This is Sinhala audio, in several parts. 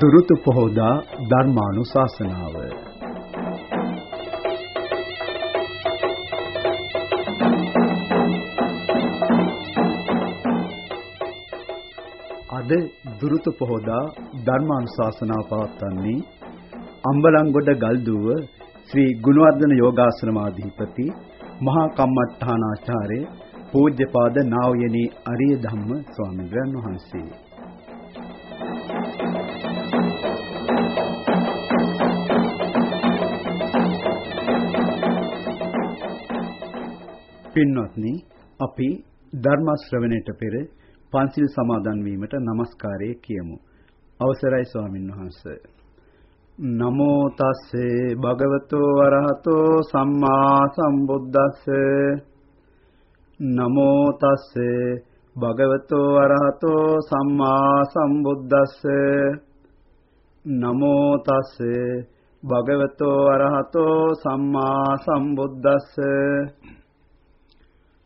දුරුතු පොහොදා ධර්මානුශාසනාව අද දුරුතු පොහොදා ධර්මානුශාසනාව පවත්වන්නේ අම්බලන්ගොඩ ගල්දුව ශ්‍රී ගුණවර්ධන යෝගාසනමාධිපති මහා කම්මට්ටානාචාර්ය පූජ්‍යපාද නා වූ යනි අරිය ධම්ම ස්වාමීන් වහන්සේ. පින්වත්නි අපි ධර්ම ශ්‍රවණයට පෙර පන්සිල් සමාදන් වීමට নমස්කාරය කියමු. අවසරයි ස්වාමින් වහන්සේ. නමෝ තස්සේ භගවතෝ වරහතෝ සම්මා සම්බුද්දස්සේ නමෝ තස්සේ භගවතෝ වරහතෝ සම්මා සම්බුද්දස්සේ නමෝ තස්සේ භගවතෝ වරහතෝ සම්මා සම්බුද්දස්සේ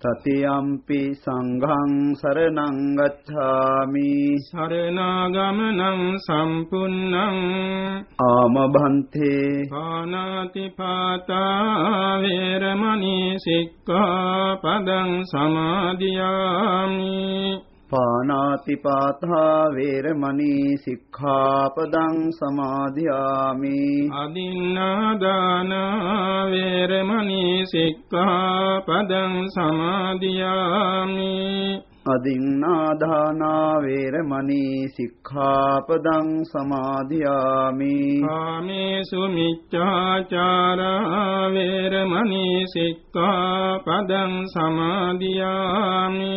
තතියම්පි සංඝං සරණං ගච්ඡාමි සරණාගමනං සම්පුන්නං ආමභන්තේ පානාති පාතා වේරමණී සික්ඛාපදං සමාදියාමි පානාතිපාතා වේරමණී සික්ඛාපදං සමාදියාමි අදින්නාදාන වේරමණී සික්ඛාපදං සමාදියාමි අදින්නාදානා වේරමණී සික්ඛාපදං සමාදියාමි කාමේසු මිච්ඡාචාරා වේරමණී සික්ඛාපදං සමාදියාමි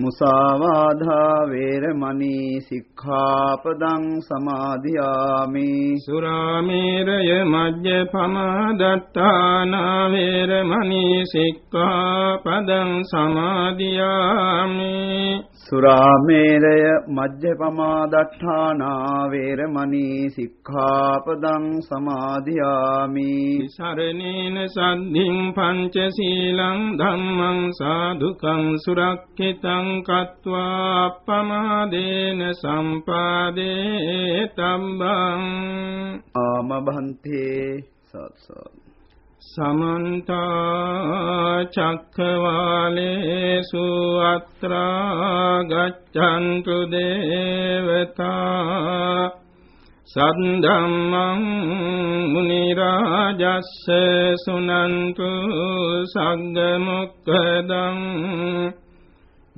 මුසාවාධා වේරමණී සික්ඛාපදං සමාදියාමි. සුරාමේරය මජ්ජපමාදත්තාන වේරමණී සික්ඛාපදං සමාදියාමි. සුරාමේරය මජ්ජපමාදට්ඨානා වේරමණී සික්ඛාපදං සමාදියාමි. සරණේන සද්ධින් පංචශීලං ධම්මං සාදුකං සුරක්ඛිතං කତ୍වා අප්පමාදේන සම්පාදේ තම්බං ආමභන්තේ සත්සත් සමන්ත චක්කවාලේසු අත්‍රා ගච්ඡන්තු දේවතා සද්දම්මං මුනි රාජස්ස සුනන්තු සග්ග මොක්ඛදං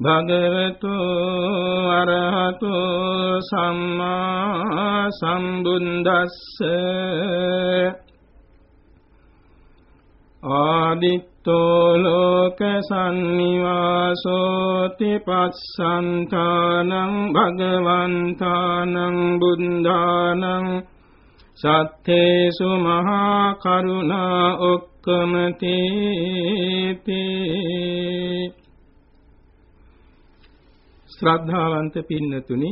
භගවතු අරහතු සම්මා සම්බුද්දස්ස ආදිත්තෝ ලෝක සම්නිවාසෝති පස්සන්තානං භගවන්තානං බුද්ධානං සත්තේසු මහා කරුණා ඔක්කමති ශ්‍රද්ධාවන්ත පින්නතුනි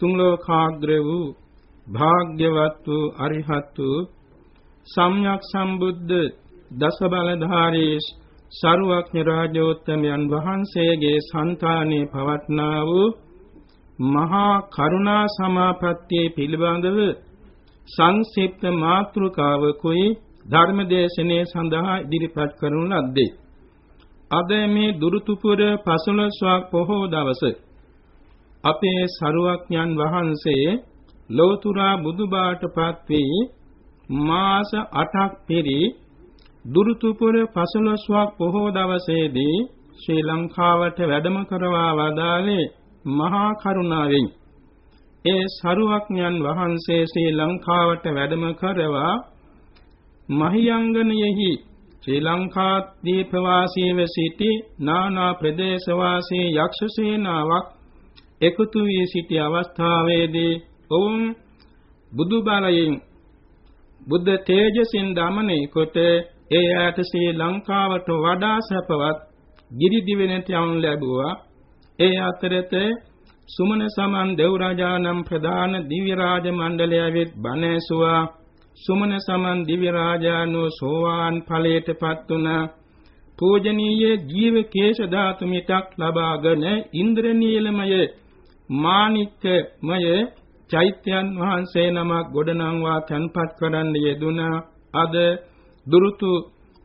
තුන් ලෝකාග්‍ර වූ භාග්‍යවත් වූ අරිහත් වූ සම්්‍යක් සම්බුද්ධ දස බලධාරී සරුවක්ඥ රාජෝත්තමයන් වහන්සේගේ సంతානේ පවත්නා වූ මහා කරුණා සමාපත්තිය පිළිබඳව සංක්ෂිප්ත මාතෘකාවකුයි ධර්මදේශනයේ සඳහා ඉදිරිපත් කරනු ලද්දේ. අද මේ දුරුතුපුර පසළොස්වක් පොහෝ දවස අපේ සරුවක්ඥන් වහන්සේ ලෝතුරා බුදුබාටපත් වී මාස 8ක් පිරි දුරුතුපුර පසළොස්වක් පොහෝ දවසේදී ශ්‍රී ලංකාවට වැඩම කරවා වදාළේ මහා කරුණාවෙන්. ඒ සරුවක්ඥන් වහන්සේ ශ්‍රී ලංකාවට වැඩම කරවා මහියංගනයෙහි ශ්‍රී ලංකා දීපවාසීව සිටි නානා ප්‍රදේශවාසී යක්ෂ සේනාවක් එකතු වී සිටි අවස්ථාවේදී ඔවුන් බුදු බලයෙන් බුද්ධ තේජසින් දමනය කොට ඒ යාට ශ්‍රී ලංකාවට වඩා සැපවත් ගිරි දිවෙනට යවුන් ලැබුවා. ඒ අතරත සුමන සමන් දෙව් රාජානම් ප්‍රධාන දිව්‍ය රාජ මණ්ඩලය වෙත් බණ ඇසුවා. සුමන සමන් දිව්‍ය රාජානෝ සෝවාන් ඵලයටපත් වුණා පූජනීය ජීව කේශ ධාතු මිටක් ලබාගෙන ඉන්ද්‍රනීලමය මාණික්කමය චෛත්‍යයන් වහන්සේ නමක් ගොඩනංවා තන්පත් කරන්න යෙදුනා අද දුරුතු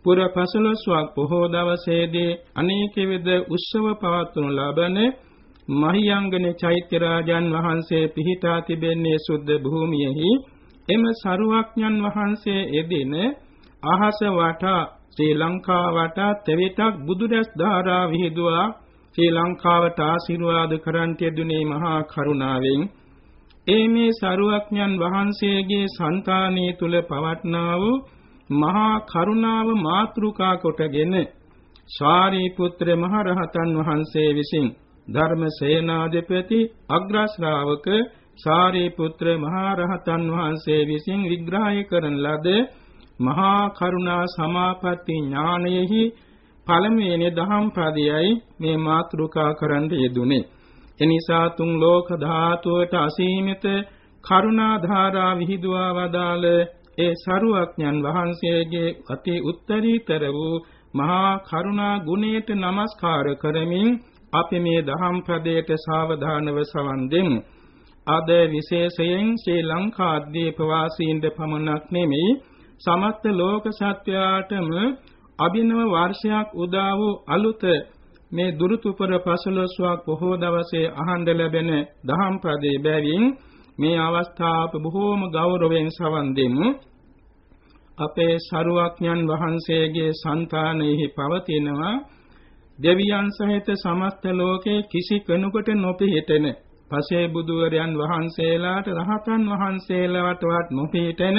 පුර පසළොස්වක් පොහෝ දවසේදී අනේක විද උත්සව පවත්වනු ලබන මහියංගන චෛත්‍ය රාජන් වහන්සේ පිහිටා තිබෙන්නේ සුද්ධ භූමියෙහි එම සරුවක්ඥන් වහන්සේ එදින අහස වටා ශ්‍රී ලංකාව වටා තෙවිතක් බුදුරැස් ධාරා විහිදුවා. ශ්‍රී ලංකාවට ආශිර්වාද කරන්ට යෙදුනේ මහා කරුණාවෙන්. ඒ මේ සරුවක්ඥන් වහන්සේගේ సంతානයේ තුල පවට්නා වූ මහා කරුණාව මාතෘකා කොටගෙන ශාරීපුත්‍ර මහරහතන් වහන්සේ විසින් ධර්ම සේනාධිපති අග්‍ර ශ්‍රාවක සාරිපුත්‍ර මහරහතන් වහන්සේ විසින් විග්‍රහය කරන ලද මහා කරුණා සමාපatti ඥානයෙහි පළමුවෙනි දහම් පදයයි මේ මාතෘකා කරන්න යෙදුනේ. එනිසා තුන් ලෝක ධාතුවට අසීමිත කරුණා ධාරා විහිදුවා වදාළ ඒ සරුවක්ඥන් වහන්සේගේ අති උත්තරීතර වූ මහා කරුණා ගුණයට নমස්කාර කරමින් අපි මේ දහම් පදයට සාවධානව සවන් දෙමු. අද විශේෂයෙන් ශ්‍රී ලංකාද්වීප වාසීන්ට පමණක් නෙමෙයි සමස්ත ලෝක සත්වයාටම අභිනව වර්ෂයක් උදා වූ අලුත මේ දුරුතුපර පසළොස්වක් බොහෝ දවසේ අහඬ ලැබෙන දහම් පදේ බැවින් මේ අවස්ථාව බොහෝම ගෞරවයෙන් සවන් දෙමු. අපේ සරුවක්ඥන් වහන්සේගේ సంతානෙහි පවතිනවා. දෙවියන් සහිත සමස්ත ලෝකේ කිසි කෙනෙකුට නොපිහිටෙන පසේ බුදුවරයන් වහන්සේලාට රහතන් වහන්සේලාටවත් නොපිහිටෙන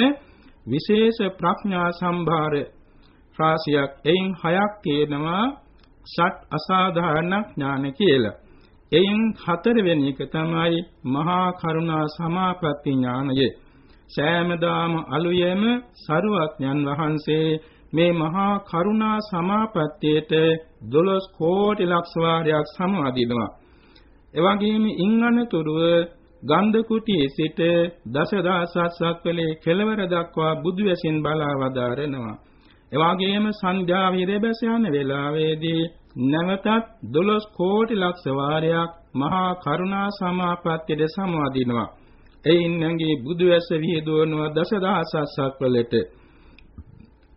විශේෂ ප්‍රඥා සම්භාර රාශියක් එයින් හයක් කියනවා ෂට් අසාධාරණ ඥාන කියලා. එයින් හතරවෙනි එක තමයි මහා කරුණා සමාපatti ඥානය. සෑමදාම අලුයම සරුවඥන් වහන්සේ මේ මහා කරුණා සමාපත්තියට 12 කෝටි ලක්ෂ වාරයක් සමවදිනවා. එවැගේම ඉංගනතුරුව ගන්ධ කුටියේ සිට දසදහසක් සක්වලේ කෙළවර දක්වා බුදු වැසින් බලා වදාරනවා. එවාගේම සංධ්‍යා විරේ බැස යන වෙලාවේදී නැවතත් 12 කෝටි ලක්ෂ වාරයක් මහා කරුණා සමාපත්තියට සමවදිනවා. එයින් නැගී බුදු ඇස විහිදුවනව දසදහසක් වලට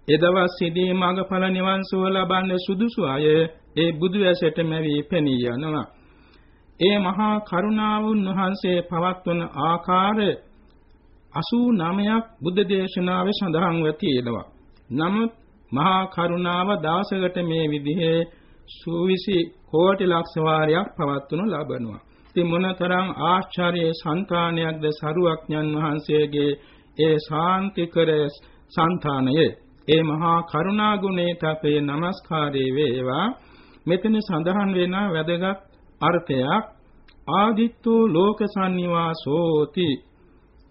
එදවස්ෙදී මඟඵල නිවන් සුව ලබන්න සුදුසු අය ඒ බුදු ඇසට මැවි පෙනී යනවා. ඒ මහා කරුණාවුන් වහන්සේ පවත්වන ආකාර 89ක් බුද්ධ දේශනාවේ සඳහන්ව තියෙනවා. නමුත් මහා කරුණාව දවසකට මේ විදිහේ සූවිසි කෝටි ලක්ෂ වාරයක් පවත්වනු ලබනවා. ඉතින් මොනතරම් ආශ්චර්ය సంతානයක්ද සරුවක්ඥන් වහන්සේගේ ඒ ශාන්තිකර సంతානයේ ඒ මහා කරුණා ගුණයට අපේ নমස්කාරය වේවා. මෙතන සඳහන් වෙන වැදගත් අර්ථයක්. ආදිත්තෝ ලෝක සංනිවාසෝති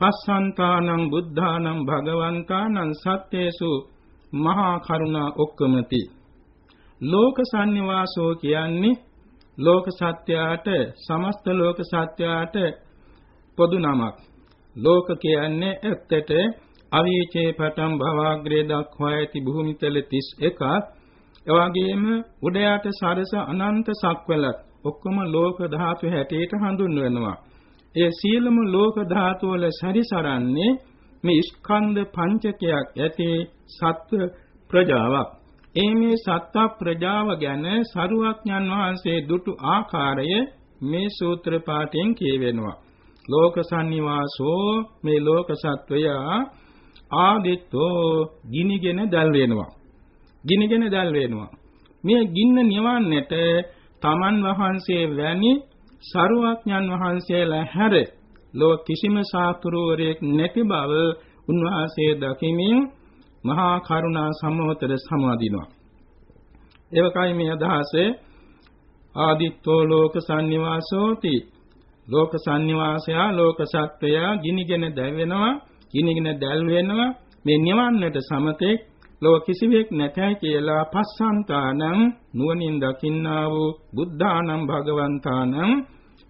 පස්සන්තානං බුද්ධානං භගවන්තානං සත්‍යේසු මහා කරුණා ඔක්කමති. ලෝක සංනිවාසෝ කියන්නේ ලෝක සත්‍යයට සමස්ත ලෝක සත්‍යයට පොදු නමක්. ලෝක කියන්නේ ඇත්තට අවීචේ පටන් භවග්‍රේ දක්වා ඇති භූමිතල 31ක් එවාගෙම උඩයට සරස අනන්ත සක්වලත් ඔක්කොම ලෝක ධාතු හැටියට හඳුන්වනවා ඒ සියලුම ලෝක ධාතු වල සැරිසරන්නේ මේ ස්කන්ධ පංචකයක් ඇති සත්ව ප්‍රජාවක්. ඒ මේ සත්ව ප්‍රජාව ගැන සරුවක්ඥන් වහන්සේ දුටු ආකාරය මේ සූත්‍ර පාඨයෙන් කියවෙනවා. ලෝක සංනිවාසෝ මේ ලෝක සත්වයා ආදිත්තෝ ගිනිගෙන දැල් වෙනවා. ගිනිගෙන දැල් වෙනවා. මේ ගින්න නිවන්නට තමන් වහන්සේ වැනි සරුවඥන් වහන්සේලා හැර ලෝ කිසිම සාතුරුවරයෙක් නැති බව උන්වහන්සේ දකිමින් මහා කරුණා සමෝතර සමාදිනවා. එවකයි මේ අදහසේ ආදිත්තෝ ලෝක සංනිවාසෝති ලෝක සංනිවාසය ලෝක සත්වය ගිනිගෙන දැවෙනවා ගිනිගෙන දැල් වෙනවා මේ නිවන්නට සමතේ ලෝ කිසිවෙක් නැතයි කියලා පස්සන්තානං නුවණින් දකින්නා වූ බුද්ධානම් භගවන්තානම්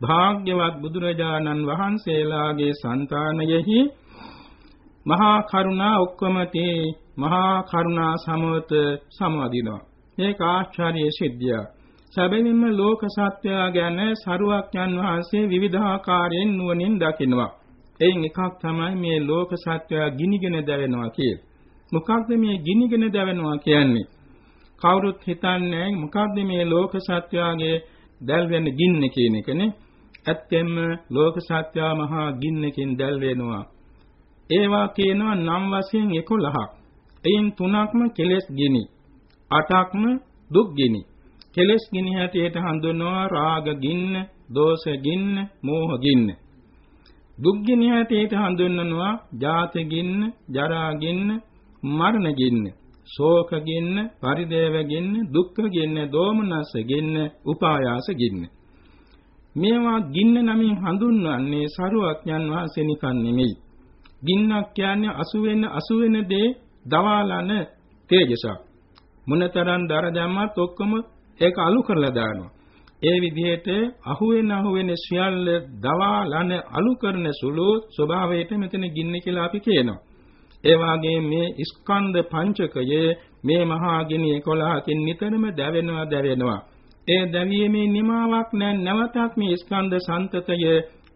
භාග්‍යවත් බුදුරජාණන් වහන්සේලාගේ సంతානයෙහි මහා කරුණා ඔක්කොමති මහා කරුණා සමවත සමවදිනවා මේක ආශ්චර්ය සිද්ධිය සැබවින්ම ලෝක සත්‍යය ගැන සරුවක්ඥන් වහන්සේ විවිධාකාරයෙන් නුවණින් දකිනවා. එයින් එකක් තමයි මේ ලෝක සත්‍යය ගිනිගෙන දැවෙනවා කියලා. මොකක්ද මේ ගිනිගෙන දැවෙනවා කියන්නේ? කවුරුත් හිතන්නේ මොකක්ද මේ ලෝක සත්‍යයේ දැල් වෙන ගින්න කියන එකනේ. ඇත්තෙන්ම ලෝක සත්‍යය මහා ගින්නකින් දැල් වෙනවා. ඒවා කියනවා නම් වශයෙන් 11ක්. එයින් තුනක්ම කෙලෙස් ගිනි. අටක්ම දුක් ගිනි. කෙලෙස් ගිනි හැටියට හඳුන්වනවා රාග ගින්න, දෝෂ ගින්න, මෝහ ගින්න. දුක් ගිනි හැටියට හඳුන්වනවා ජාති ගින්න, ජරා ගින්න, මරණ ගින්න, ශෝක ගින්න, පරිදේව ගින්න, දුක්ඛ ගින්න, දෝමනස ගින්න, උපායාස ගින්න. මේවා ගින්න නමින් හඳුන්වන්නේ සරුවඥන් වහන්සේ නිකන් නෙමෙයි. ගින්නක් කියන්නේ අසු වෙන අසු වෙන දේ දවාලන තේජසක්. මොනතරම් දර දැම්මත් ඔක්කොම ඒක අලු කරලා දානවා. ඒ විදිහට අහුවෙන අහුවෙන සියල්ල දවාලන අලු කරන සුළු ස්වභාවයට මෙතන ගින්න කියලා අපි කියනවා. ඒ වාගේ මේ ස්කන්ධ පංචකයේ මේ මහා ගිනි 11කින් නිතරම දැවෙනවා දැවෙනවා. ඒ දැවීමේ නිමාවක් නැ නැවතත් මේ ස්කන්ධ සන්තතය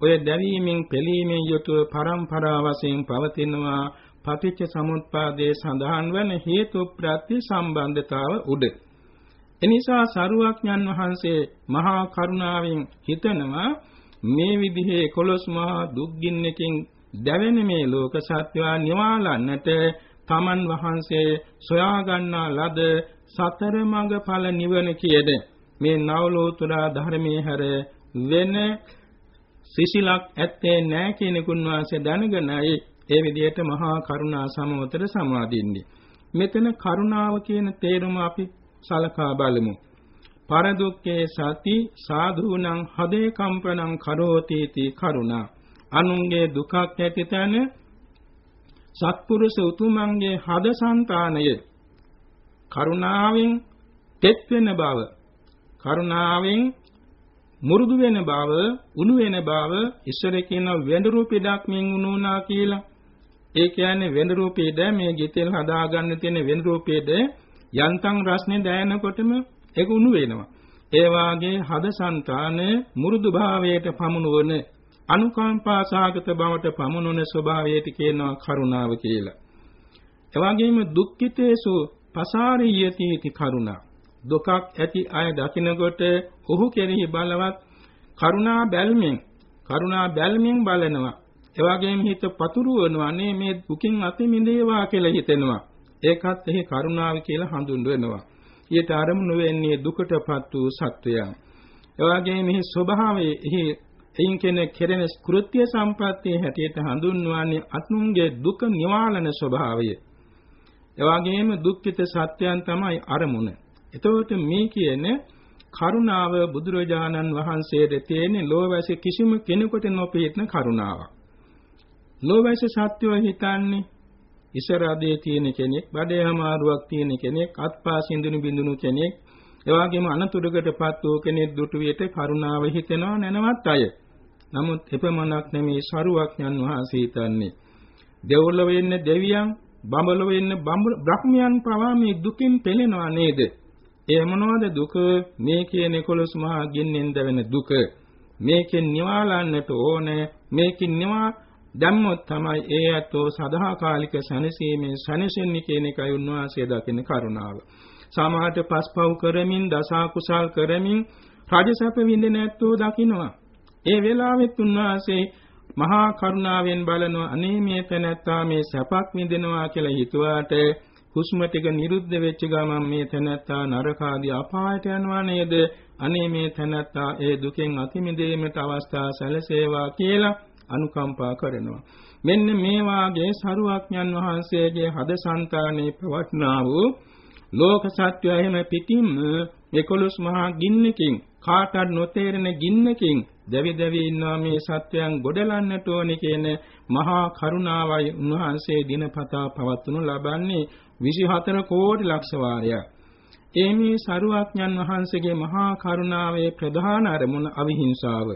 ඔය දැවීමෙන් පෙළීමෙන් යුතුව පරම්පරා වශයෙන් පවතිනවා පටිච්ච සමුප්පාදයේ සඳහන් වන හේතු ප්‍රත්‍ය සම්බන්ධතාව උඩ. එනිසා සරුවක්ඥන් වහන්සේ මහා කරුණාවෙන් හිතනවා මේ විදිහේ 11 මහා දුක්ගින්නකින් දැවෙන මේ ලෝක සත්‍යවා නිවාලන්නට තමන් වහන්සේ සොයා ගන්නා ලද සතර මඟ ඵල නිවන කියන මේ නවලෝතුරා ධර්මයේ හැර වෙන සිසිලක් ඇත්තේ නැහැ කියන කුණවාසේ දැනගෙනයි ඒ විදිහට මහා කරුණා සමවතර සමාදින්නේ. මෙතන කරුණාව කියන තේරුම අපි සලකා බලමු. පරදුක්කේ සති සාධූනං හදේ කම්පනං කරෝති කරුණා අනුන්ගේ දුකක් ඇති තැන සත්පුරුෂ උතුමන්ගේ හදසංතානය කරුණාවෙන් තෙත් වෙන බව කරුණාවෙන් මුරුදු වෙන බව උණු වෙන බව ඉස්සර කියන වැඳුරු පිටක් මින් උණුනා කියලා ඒ කියන්නේ වෙන රූපේද මේ ගිතෙල් හදාගන්න තියෙන වෙන රූපේද යන්තම් රස්නේ දැනෙනකොටම ඒක උණු වෙනවා. ඒ වාගේ හදසංතාන මුරුදු භාවයට පමුණුවන අනුකම්පා සාගත බවට පමුණුන ස්වභාවයට කියනවා කරුණාව කියලා. එවාගෙම දුක්ඛිතේසු පසාරියති කරුණා. දුකක් ඇති අය දකිනකොට ඔහු කෙරෙහි බලවත් කරුණා බැල්මෙන් කරුණා බැල්මෙන් බලනවා. එවාගෙම හිත පතුරවනවා නේ මේ දුකින් අත මිදේවා කියලා හිතෙනවා. ඒකත් එහි කරුණාව කියලා හඳුන්වනවා. ඊට අරමුණු වෙන්නේ දුකටපත් වූ සත්වයන්. එවාගෙම මෙහි ස්වභාවයේ එහි එයින් කෙනෙක් කෙරෙන කෘත්‍ය සම්ප්‍රත්‍ය හැටියට හඳුන්වන්නේ අත්නුන්ගේ දුක නිවාලන ස්වභාවය. එවාගෙම දුක්ඛිත සත්‍යයන් තමයි අරමුණ. එතකොට මේ කියන්නේ කරුණාව බුදුරජාණන් වහන්සේට තියෙන ලෝවැසි කිසිම කෙනෙකුට නොපෙහෙන කරුණාවක්. ලෝවැසි සත්‍යය හිතන්නේ ඉසරදේ තියෙන කෙනෙක්, බඩේ අමාරුවක් තියෙන කෙනෙක්, අත්පා සිඳුනු බිඳුනු කෙනෙක්, එවාගෙම අනතුරකටපත් වූ කෙනෙක් දුටු විට කරුණාව හිතෙනවා නැනවත් අය. නමුත් එපමණක් නෙමේ සරුවක්ඥන් වහන්සේ හිතන්නේ. දෙව්ලොව ඉන්න දෙවියන් බඹලොව ඉන්න බ්‍රහ්මයන් පවා මේ දුකින් පෙළෙනවා නේද? ඒ මොනවද දුක? මේ කියන 11 මහා ගින්නෙන් දැවෙන දුක. මේකෙන් නිවාලන්නට ඕනේ. මේකෙන් නිවා දැම්මොත් තමයි ඒ ඇතෝ සදාකාලික සැනසීමේ සැනසෙන්නේ කියන එකයි උන්වහන්සේ දකින කරුණාව. සමාහට පස්පව් කරමින් දසා කුසල් කරමින් රජසැප විඳින ඇත්තෝ දකින්නවා. ඒ වෙලාවෙත් උන්වහන්සේ මහා කරුණාවෙන් බලනවා අනේ මේ තැනැත්තා මේ සැපක් විඳිනවා කියලා හිතුවාට හුස්ම ටික නිරුද්ධ වෙච්ච ගමන් මේ තැනැත්තා නරකාදී අපායට යනවා නේද? අනේ මේ තැනැත්තා ඒ දුකෙන් අති මිදීමට අවස්ථා සැලසේවා කියලා අනුකම්පා කරනවා. මෙන්න මේ වාගේ සරුවක්ඥන් වහන්සේගේ හදසංතානේ පවත්නා වූ ලෝක සත්‍යය එහෙම පිටින්ම 11 මහා ගින්නකින් කාටත් නොතේරෙන ගින්නකින් දැවි දැවි ඉන්නවා මේ සත්‍යයන් ගොඩලන්නට ඕනි කියන මහා කරුණාවයි උන්වහන්සේ දිනපතා පවත්වනු ලබන්නේ 24 කෝටි ලක්ෂ වාරයක්. ඒ මේ සරුවඥන් වහන්සේගේ මහා කරුණාවේ ප්‍රධාන අරමුණ අවිහිංසාව.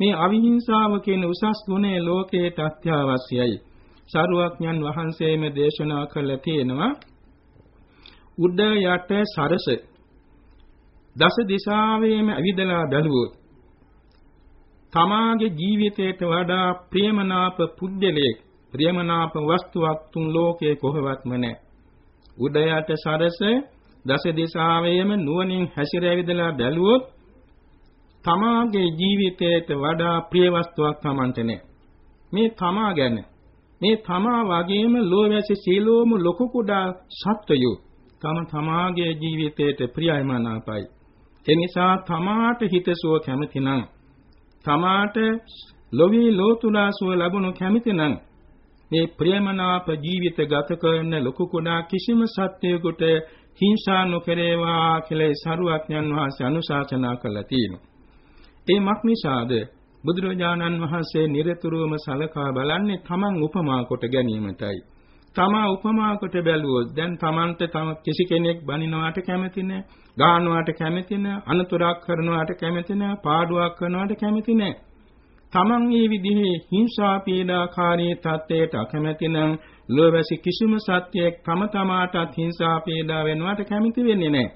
මේ අවිහිංසාව කියන උසස් ගුණය ලෝකයට අත්‍යවශ්‍යයි. සරුවඥන් වහන්සේම දේශනා කළ තියෙනවා උඩ යට සරස දස දිශාවෙම ඇවිදලා බැලුවොත් තමාගේ ජීවිතයට වඩා ප්‍රේමනාප පුද්ගලයෙක් ප්‍රේමනාප වස්තුවක් තුන් ලෝකයේ කොහෙවත්ම නැහැ. උඩයට සරස දස දිශාවෙම නුවණින් හැසිරෙවිදලා බැලුවොත් තමාගේ ජීවිතයට වඩා ප්‍රිය වස්තුවක් Tamante නැහැ. මේ තමා ගැන මේ තමා වගේම ලෝවැසි සීලෝම ලොකු කුඩා සත්වයෝ තම තමාගේ ජීවිතයට ප්‍රියයි මනාපයි. ඒ නිසා තමාට හිතසුව කැමතිනම් තමාට ලොවේ ලෝතුරා සුව ලැබුණු කැමතිනම් මේ ප්‍රේමනාප ජීවිත ගත කරන ලොකු කුඩා කිසිම සත්‍යයකට හිංසා නොකරේවා කියලා සරුවඥන් වහන්සේ අනුශාසනා කළා තියෙනවා. ඒ මක්නිසාද බුදුරජාණන් වහන්සේ නිරතුරුවම සලකා බලන්නේ තමන් උපමා කොට ගැනීමටයි. තමා උපමා කොට බැලුවොත් දැන් තමන්ට තම කිසි කෙනෙක් බනිනවාට කැමති නැහැ, ගානවාට කැමති නැහැ, අනතුරක් කරනවාට කැමති නැහැ, පාඩුවක් කරනවාට කැමති නැහැ. තමන් මේ විදිහේ හිංසා පීඩාකාරී තත්ත්වයට අකමැති නම් ලෝවැසි කිසිම සත්‍යයක් තම තමාටත් හිංසා පීඩා වෙනවට කැමති වෙන්නේ නැහැ.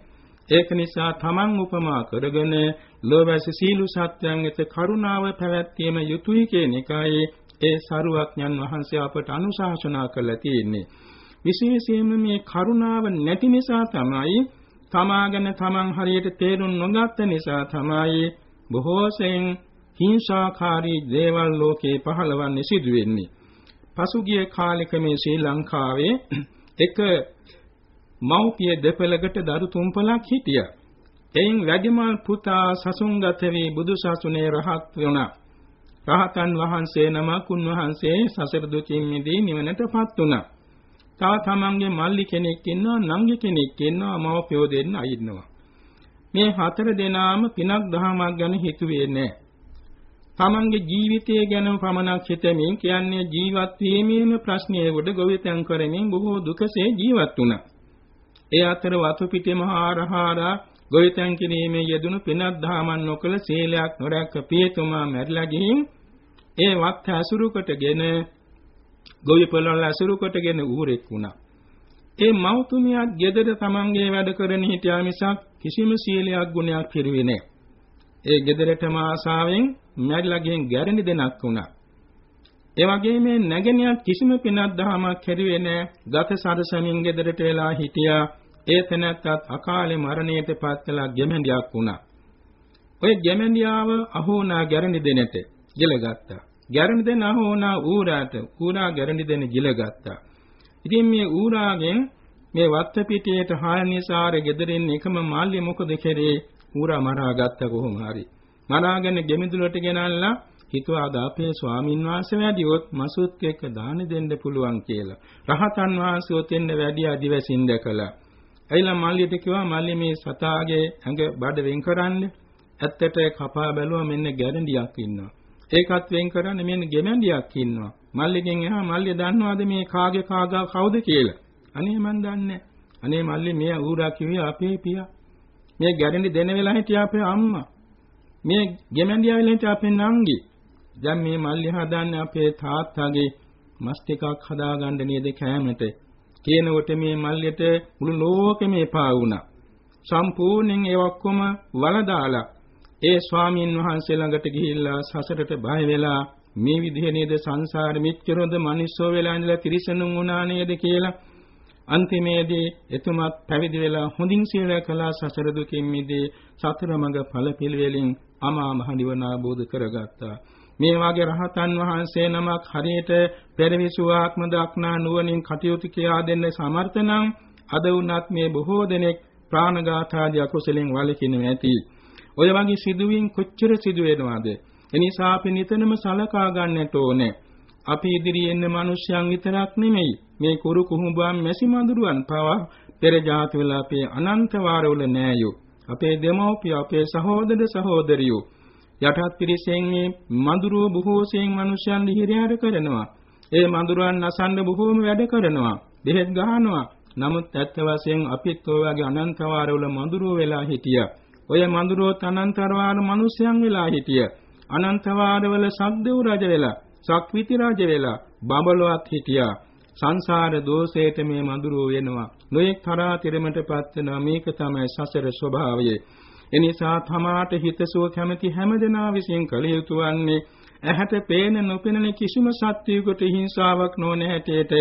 ඒක නිසා තමන් උපමා කරගෙන ලෝවැසි සීළු සත්‍යයන් වෙත කරුණාව පැවැත්වීම යුතුයි කියන එකයි ඒ සරුවක්ඥන් වහන්සේ අපට අනුශාසනා කළා තියෙන්නේ. විශේෂයෙන්ම මේ කරුණාව නැති නිසා තමයි තමාගෙන තමන් හරියට තේරුම් නොගත්ත නිසා තමයි බොහෝ සෙයින් හිංසාකාරී දේවල් ලෝකේ පහළවන්නේ සිදු වෙන්නේ. පසුගිය කාලෙක මේ ශ්‍රී ලංකාවේ එක මව්පිය දෙපළකට දරු තුම්පලක් හිටියා. එයින් වැඩිමල් පුතා සසුන්ගත වී බුදු සසුනේ රහත් වුණා. රහතන් වහන්සේ නමක් උන්වහන්සේ සසර දුකින් මිදී නිවනටපත් වුණා. තා තමන්ගේ මල්ලි කෙනෙක් ඉන්නවා නංගි කෙනෙක් ඉන්නවා මව්පියෝ දෙන්න ඉන්නවා. මේ හතර දෙනාම පිනක් දහමක් ගැන හිතුවේ නැහැ. තමන්ගේ ජීවිතය ගැන පමණක් හිතමින් කියන්නේ ජීවත් වීමේම ප්‍රශ්නයේ උඩ ගොවිතැන් කරමින් බොහෝ දුකසේ ජීවත් වුණා. ඒ අතර වතු පිටේ මහා රහාරා ගොවිතැන් කිරීමේ යෙදුණු පිනක් දහමන් නොකළ සීලයක් නොරැක්ක පියතුමා මැරිලා ගිහින් ඒ වත් ඇසුරු කොටගෙන ගොවි පොළවල් ඇසුරු කොටගෙන ඌරෙක් වුණා. ඒ මෞතුමියත් gedara තමන්ගේ වැඩ කරන හිටියා මිසක් කිසිම සීලයක් ගුණයක් පිරුවේ නැහැ. ඒ gedaratම ආසාවෙන් මැරිලා ගින් ගැරණි දෙනක් වුණා. ඒ වගේම මේ නැගණියක් කිසිම පිනක් දහමක් කෙරුවේ නැහැ. ගත සරසමින් gedarට වෙලා හිටියා. ඒ තැනැත්තත් අකාලේ මරණයට පත් කළා ගෙමෙන්ඩියක් වුණා. ඔය ගෙමෙන්ඩියාව අහෝනා ගැරණි දෙනට ගිලගත්තා. ගැරණි දෙන අහෝනා ඌරාට ඌරා ගැරණි දෙන ගිලගත්තා. ඉතින් මේ ඌරාගෙන් මේ වත්ත පිටියට හානිසාර ගෙදරින් එකම මාල්‍ය මොකද කෙරේ ඌරා මරා ගත්ත කොහොම හරි. මරාගෙන ගෙමිදුලට ගෙනල්ලා හිතුවාද අපේ ස්වාමින් වහන්සේ වැඩිවොත් මසුත් එක්ක දාන දෙන්න පුළුවන් කියලා. රහතන් වහන්සේ ඔතෙන්ද වැඩි අදිවැසින් දැකලා. ඇයිලා මල්ලියට කිව්වා මල්ලි මේ සතාගේ ඇඟ බඩ වෙන් කරන්න. ඇත්තට කපා බැලුවා මෙන්න ගැරන්ඩියක් ඉන්නවා. ඒකත් වෙන් කරන්න මෙන්න ගෙමැන්ඩියක් ඉන්නවා. මල්ලිගෙන් එහා මල්ලිය දන්නවද මේ කාගේ කාගා කවුද කියලා? අනේ මන් දන්නේ අනේ මල්ලි මෙයා ඌරා කිව්වේ අපේ පියා. මේ ගැරන්ඩි දෙන වෙලාව හිටියා අපේ අම්මා. මේ ගෙමැන්ඩියා වෙලා හිටියා අපේ නංගි. දැන් මේ මල්ලි හදන්නේ අපේ තාත්තාගේ මස් ටිකක් හදාගන්න නේද කෑමට කියනකොට මේ මල්ලියට මුළු ලෝකෙම එපා වුණා. සම්පූර්ණයෙන් ඒ ඔක්කොම වලදාලා ඒ ස්වාමීන් වහන්සේ ළඟට ගිහිල්ලා සසරට බය වෙලා මේ විදිහේ නේද සංසාර මිච්ඡරොද මිනිස්සෝ වෙලා ඉඳලා තිරිසනුන් වුණා නේද කියලා අන්තිමේදී එතුමත් පැවිදි වෙලා හොඳින් සීලය කළා සසර දුකින් මිදී සතර මඟ ඵල පිළිවෙලින් අමා මහ නිවන ආબોධ කරගත්තා මේ වාගේ රහතන් වහන්සේ නමක් හරියට පෙරවිසුවාත්ම දක්නා නුවණින් කටයුතු කියා දෙන්න සමර්ථ නම් අද වුණත් මේ බොහෝ දෙනෙක් ප්‍රාණඝාතාදී අකුසලෙන් වළකින්නේ නැති. ඔය වගේ සිදුවීම් කොච්චර සිදු වෙනවද? එනිසා අපි නිතරම සලකා ගන්නට ඕනේ. අපි ඉදිරියේ ඉන්න මිනිස්යන් විතරක් නෙමෙයි මේ කුරු කුහුඹුවන් මැසි මඳුරුවන් පවා පෙර ජාති වල අපේ අනන්ත වාරවල නෑයෝ අපේ දෙමව්පිය අපේ සහෝදර සහෝදරියෝ යටහත් පිරිසෙන් මේ මඳුරෝ බොහෝසෙන් මිනිසයන් දිහිරයට කරනවා. ඒ මඳුරන් නසන්න බොහෝම වැඩ කරනවා. දෙහෙත් ගහනවා. නමුත් ඇත්ත වශයෙන් අපිත් ඔය වගේ අනන්ත වාරවල මඳුරෝ වෙලා හිටියා. ඔය මඳුරෝ අනන්තවාර මිනිසයන් වෙලා හිටියා. අනන්ත වාරවල සක්දෙව් රජ වෙලා, සක්විති රජ වෙලා, බඹලොවත් හිටියා. සංසාර දෝෂයට මේ මඳුරෝ වෙනවා. නොඑක් තරා තිරමටපත් වෙනවා. මේක තමයි සසර ස්වභාවය. එනිසා තමාට හිතසුව කැමැති හැමදෙනා විසින් කළ යුතු වන්නේ ඇහැට පේන නොපෙනෙන කිසිම සත්‍යයකට හිංසාවක් නොවන හැටියට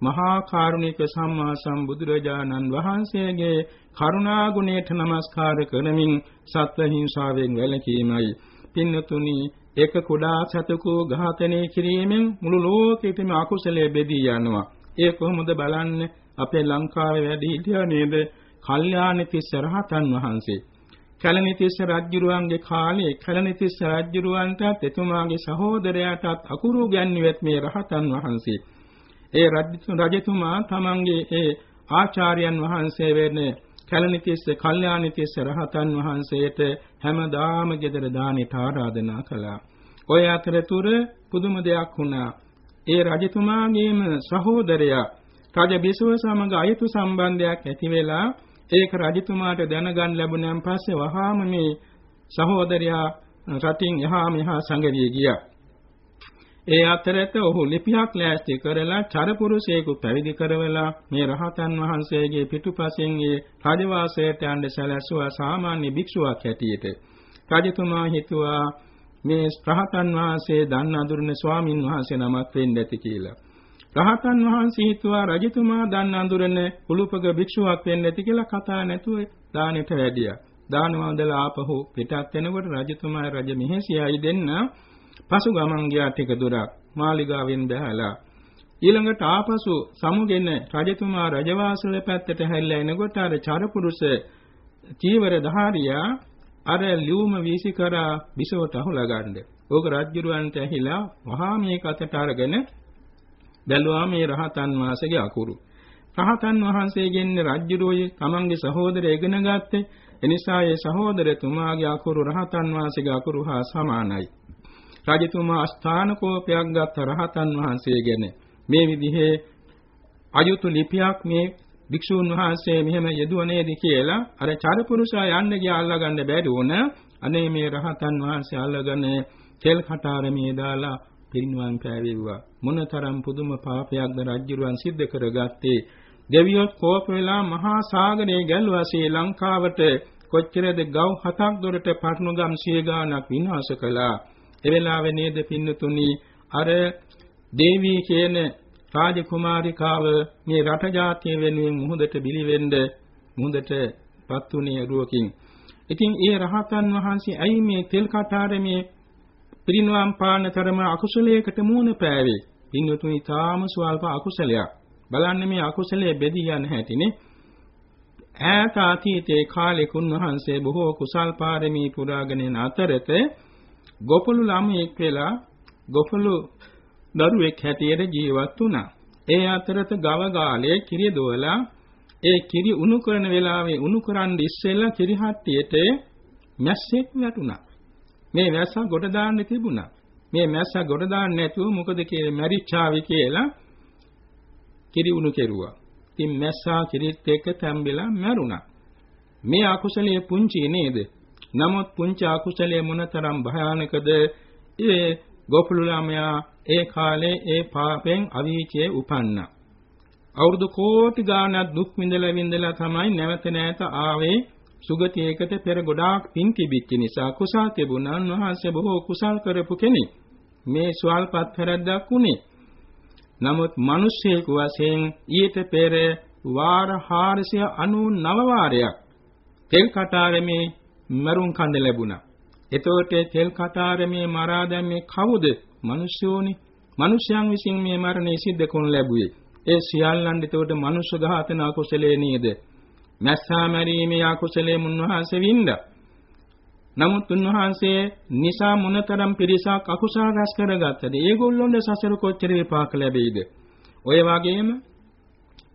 මහා කාරුණික සම්මා සම්බුදුරජාණන් වහන්සේගේ කරුණා ගුණයට নমස්කාර කරමින් සත්ව හිංසාවෙන් වැළකීමයි. පින්නතුනි එක කුඩා සතකෝ ඝාතනය කිරීමෙන් මුළු ලෝකෙටම අකුසලයේ බෙදී යනවා. ඒ කොහොමද බලන්න? අපේ ලංකාවේ වැඩි හිටියා නේද? කල්යාණ තිස්ස රහතන් වහන්සේ. කැලණිතිස්ස රජුරුවන්ගේ කාලේ කැලණිතිස්ස රජුරුවන්ටත් එතුමාගේ සහෝදරයාටත් අකුරු ගැන්විවත් මේ රහතන් වහන්සේ. ඒ රජතුමා තමන්ගේ ඒ ආචාර්යයන් වහන්සේ වෙන්නේ කැලණිතිස්ස කල්යාණිතිස්ස රහතන් වහන්සේට හැමදාම ගෙදර දානෙට ආරාධනා කළා. ඔය අතරතුර පුදුම දෙයක් වුණා. ඒ රජතුමාගේම සහෝදරයා රජ බිසව සමග අයතු සම්බන්ධයක් ඇති වෙලා ඒක රජතුමාට දැනගන්න ලැබුණාන් පස්සේ වහාම මේ සහෝදරයා රටින් එහා මෙහා සංගරිය ගියා. ඒ අතරත ඔහු ලිපියක් ලෑස්ති කරලා චරපුරුෂයෙකු පැවිදි කරවලා මේ රහතන් වහන්සේගේ පිටුපසින් ඒ රජවාසයට යන්න සැලැස්සුවා සාමාන්‍ය භික්ෂුවක් හැටියට. රජතුමා හිතුවා මේ රහතන් වහන්සේ දන්න අඳුරන ස්වාමින් වහන්සේ නමක් වෙන්න ඇති කියලා. රහතන් වහන්සේ හිතුවා රජතුමා දන් අඳුරන කුලුපක භික්ෂුවක් වෙන්න ඇති කියලා කතා නැතුව දානෙට වැඩියා. දාන වන්දලා ආපහු පිටත් වෙනකොට රජතුමා රජ මෙහෙසියයි දෙන්න පසු ගමන් ගියා ටික දුරක් මාලිගාවෙන් බැහැලා ඊළඟට ආපසු සමුගෙන රජතුමා රජවාසල පැත්තට හැරිලා එනකොට අර චරපුරුෂ චීවර ධාරියා අර ලියුම වීසි කරා බිසවට අහුලා ගන්න. ඕක රජුරවන්ට ඇහිලා වහා මේක අතට අරගෙන බැලුවා මේ රහතන් වහන්සේගේ අකුරු. රහතන් වහන්සේගෙන් රජ්ජුරුවේ තමන්ගේ සහෝදරය ඉගෙන ගත්තේ. එනිසා ඒ සහෝදරතුමාගේ අකුරු රහතන් වහන්සේගේ අකුරු හා සමානයි. රජතුමා අස්ථාන කෝපයක් ගත්ත රහතන් වහන්සේගෙන මේ විදිහේ අයුතු ලිපියක් මේ භික්ෂූන් වහන්සේ මෙහෙම යෙදුවනේද කියලා අර චරපුරුෂයා යන්න ගියා අල්ලගන්න බැරි වුණ අනේ මේ රහතන් වහන්සේ අල්ලගෙන තෙල් කටාරමේ දාලා පිරිනුවන් පෑවෙව්වා. මොනතරම් පුදුම පාපයක්ද රජුරුවන් සිද්ධ කරගත්තේ. දෙවියොත් කෝප වෙලා මහා සාගරයේ ගැල්වා ශ්‍රී ලංකාවට කොච්චරද ගව් හතක් දොරට පටනුගම් සිය ගාණක් විනාශ කළා. ඒ වෙලාවේ නේද පින්නතුනි අර දේවී කියන රාජකුමාරිකාව මේ රට ජාතිය වෙනුවෙන් මුහුදට බිලිවෙන්න මුහුදට පත්ුනේ රුවකින්. ඉතින් ඒ රහතන් වහන්සේ ඇයි මේ තෙල් කටාරමේ පිරිනුවම් පාන තරම අකුසලයකට මූණ පෑවේ? පින්වතුනි තාම ස්වල්ප අකුසලයක්. බලන්න මේ අකුසලයේ බෙදී යන හැටිනේ. ඈත අතීතයේ කාලේ කුණවහන්සේ බොහෝ කුසල් පාරමී පුරාගෙන යන අතරත ගොපළු ළමයෙක් වෙලා ගොපළු දරුවෙක් හැටියට ජීවත් වුණා. ඒ අතරත ගව ගාලේ කිරි දොවලා ඒ කිරි උණු කරන වෙලාවේ උණු කරන් ඉස්සෙල්ලා කිරි හට්ටියට මැස්සෙක් වැටුණා. මේ මැස්සා ගොඩ දාන්න තිබුණා. මේ මැස්සා ගොඩ දාන්න නැතුව මොකද කියලා මැරිච්චාවි කියලා කිරි උණු කෙරුවා. ඉතින් මැස්සා කිරිත් එක්ක තැම්බෙලා මැරුණා. මේ අකුසලයේ පුංචි නේද? නමුත් පුංචි අකුසලයේ මොනතරම් භයානකද? ඒ ගෝපුල ළමයා ඒ කාලේ ඒ පාපෙන් අවීචයේ උපන්නා. අවුරුදු කෝටි ගාණක් දුක් විඳලා විඳලා තමයි නැවත නැවත ආවේ සුගතියකට පෙර ගොඩාක් පින් තිබිච්ච නිසා කුසල් තිබුණා උන්වහන්සේ බොහෝ කුසල් කරපු කෙනෙක්. මේ ස්වල්පත් පෙරද්දක් උනේ. නමුත් මිනිස්සෙකු වශයෙන් ඊට පෙර වාර 499 වාරයක් තෙල් කටාරමේ මරුන් කඳ ලැබුණා. එතකොට තෙල් කටාරමේ මරා දැම්මේ කවුද? මිනිස්සෝනි. මිනිසයන් විසින් මේ මරණය සිද්ධ කරනු ලැබුවේ. ඒ සියල්ලන් එතකොට මනුෂ්‍ය ඝාතන අකුසලයේ නේද? මැස්සා මරීමේ අකුසලයේ මුන්වහන්සේ වින්දා. නමුත් උන්වහන්සේ නිසා මොනතරම් පිරිසක් අකුසල රැස් කරගත්තද? ඒගොල්ලොන්ට සසර කොච්චර විපාක ලැබෙයිද? ඔය වගේම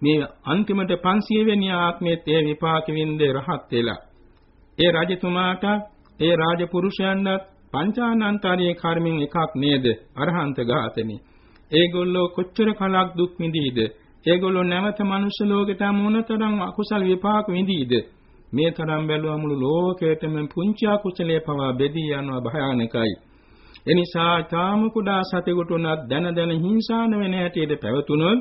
මේ අන්තිමට 500 වෙනි ආත්මයේත් ඒ විපාක වින්දේ රහත් වෙලා. ඒ රජතුමාට ඒ රාජපුරුෂයන්වත් පංචානන්තරයේ කර්මෙන් එකක් නේද? අරහන්ත ඝාතනේ. ඒගොල්ලෝ කොච්චර කලක් දුක් විඳීද? ඒගොල්ලෝ නැවත මනුෂ්‍ය ලෝකෙට මොනතරම් අකුසල විපාක විඳීද? මේ තරම් බැලුවා මුළු ලෝකයටම පුංචි අකුසලයේ පවා බෙදී යනවා භයානකයි. එනිසා තාම කුඩා සතෙකුට උනත් දන දන හිංසාන වෙන හැටියට පැවතුනොත්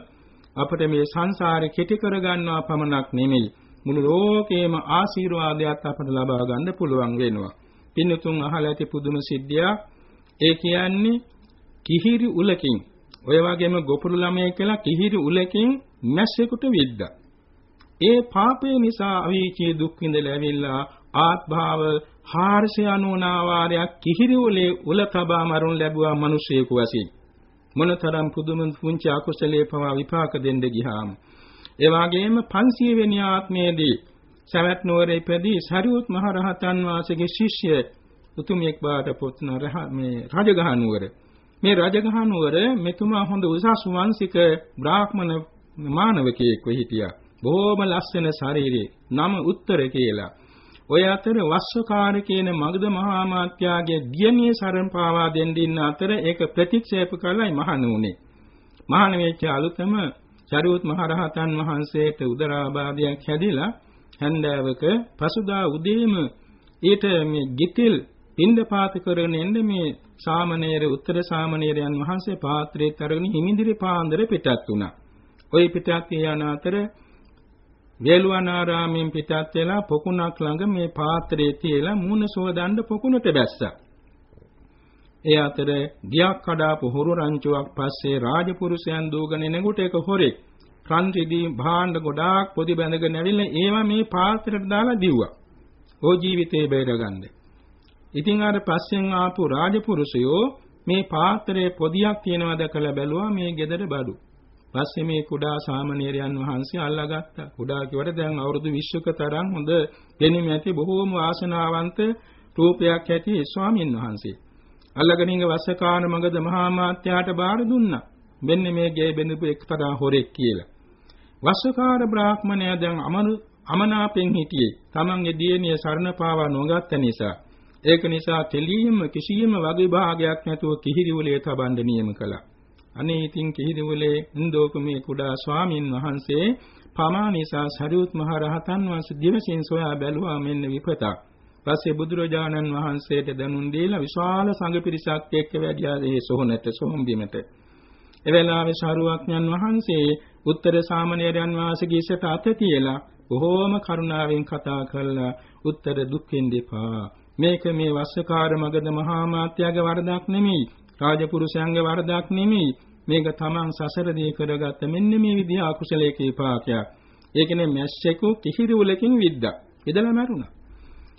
අපිට මේ සංසාරේ කෙටි කරගන්නවා පමණක් නෙමෙයි මුළු ලෝකේම ආශිර්වාදයක් අපට ලබා ගන්න පුළුවන් වෙනවා. පින්නතුන් අහලා ඇති පුදුම සිද්ධියක්. ඒ කියන්නේ කිහිරි උලකින් ඔය වගේම ගොපුරු ළමයෙක් කියලා කිහිරි උලකින් මැස්සෙකුට විද්දා. ඒ පාපේ නිසා අවීචී දුක් විඳලා ඇවිල්ලා ආත්භාව 499 වාරයක් කිහිරි උලේ උල තබා මරුන් ලැබුවා මිනිසෙකු වශයෙන්. මොනතරම් පුදුම පුංචි අකුසලයේ පවා විපාක දෙන්න ගියාම. ඒ වගේම 500 වෙනි ආත්මයේදී සවැත් නුවර ඉපදී සරියුත් මහ රහතන් වහන්සේගේ ශිෂ්‍ය උතුමියෙක් බාට පොත්න රහ මේ රජගහ නුවර මේ රජගහ නුවර මෙතුමා හොඳ උසස් වංශික බ්‍රාහ්මණ මානවකයෙක් වෙ හිටියා බොහොම ලස්සන ශරීරේ නම උත්තර කියලා. ඔය අතර වස්සකාර කියන මගධ මහා මාත්‍යාගේ දියණිය සරණ පාවා දෙන්න ඉන්න අතර ඒක ප්‍රතික්ෂේප කළයි මහණුනේ. මහණ වෙච්ච අලුතම චරියුත් මහ රහතන් වහන්සේට උදරාබාධයක් හැදිලා හැන්දෑවක පසුදා උදේම ඊට මේ ගිතිල් පින්දපාත කරගෙන එන්න මේ සාමණේර උත්තර සාමණේරයන් වහන්සේ පාත්‍රයේ තරගෙන හිමිදිරි පාන්දර පිටත් වුණා. ওই පිටත් යන අතර වේළුවනාරාමයෙන් පිටත් වෙලා පොකුණක් ළඟ මේ පාත්‍රයේ තියලා මූණ සෝදන්න පොකුණට බැස්සා. ඒ අතර ගියක් කඩාපු හොරු රංචුවක් පස්සේ රාජපුරුෂයන් දූගෙන එනකොට ඒක හොරෙක් රන් රිදී භාණ්ඩ ගොඩාක් පොදි බැඳගෙන ඇවිල්ලා ඒවා මේ පාත්‍රයට දාලා දිව්වා. ඕ ජීවිතේ බේරගන්න. ඉතින් අර පස්සෙන් ආපු රාජපුරුෂයෝ මේ පාත්‍රයේ පොදියක් තියෙනවා දැකලා බැලුවා මේ ගෙදර බඩු. පස්සේ මේ කුඩා සාමණේරයන් වහන්සේ අල්ලාගත්තා. කුඩා කිව්වට දැන් අවුරුදු 20ක තරම් හොඳ දෙනිම ඇති බොහෝම වාසනාවන්ත රූපයක් ඇති ස්වාමින් වහන්සේ. අල්ලගෙන ඉංග වස්සකාන මගද මහා මාත්‍යාට බාර දුන්නා. මෙන්න මේ ගේ බෙඳපු එක්තරා හොරෙක් කියලා. වස්සකාර බ්‍රාහ්මණයා දැන් අමනු අමනාපෙන් හිටියේ. තමන්ගේ දියණිය සරණ පාවා නොගත්ත නිසා. ඒක නිසා තෙලියම කිසියම් වගේ භාගයක් නැතුව කිහිරිවලේ තබන්න නියම කළා. අනේ ඉතින් කිහිරිවලේ ඉන්දෝකමේ කුඩා ස්වාමින් වහන්සේ පමා නිසා සරියුත් මහ රහතන් වහන්සේ දිවසින් සොයා බැලුවා මෙන්න විපතක්. පස්සේ බුදුරජාණන් වහන්සේට දැනුම් දීලා විශාල සංඝ පිරිසක් එක්ක වැඩියා ඒ සොහනට සොහොන් බිමට. ඒ වෙලාවේ ශාරුවක්ඥන් වහන්සේ උත්තර සාමණේරයන් වහන්සේගේ ඉසට අත තියලා බොහෝම කරුණාවෙන් කතා කළා උත්තර දුක් දෙපා මේක මේ වස්සකාර මගද මහා මාත්‍යාගේ වරදක් නෙමෙයි. රාජපුරුෂයන්ගේ වරදක් නෙමෙයි. මේක තමන් සසරදී කරගත්ත මෙන්න මේ විදිහ අකුසලයක විපාකයක් ඒකනේ මැස්සෙකු කිහිරුවලකින් විද්දා. ඉදලා මරුණා.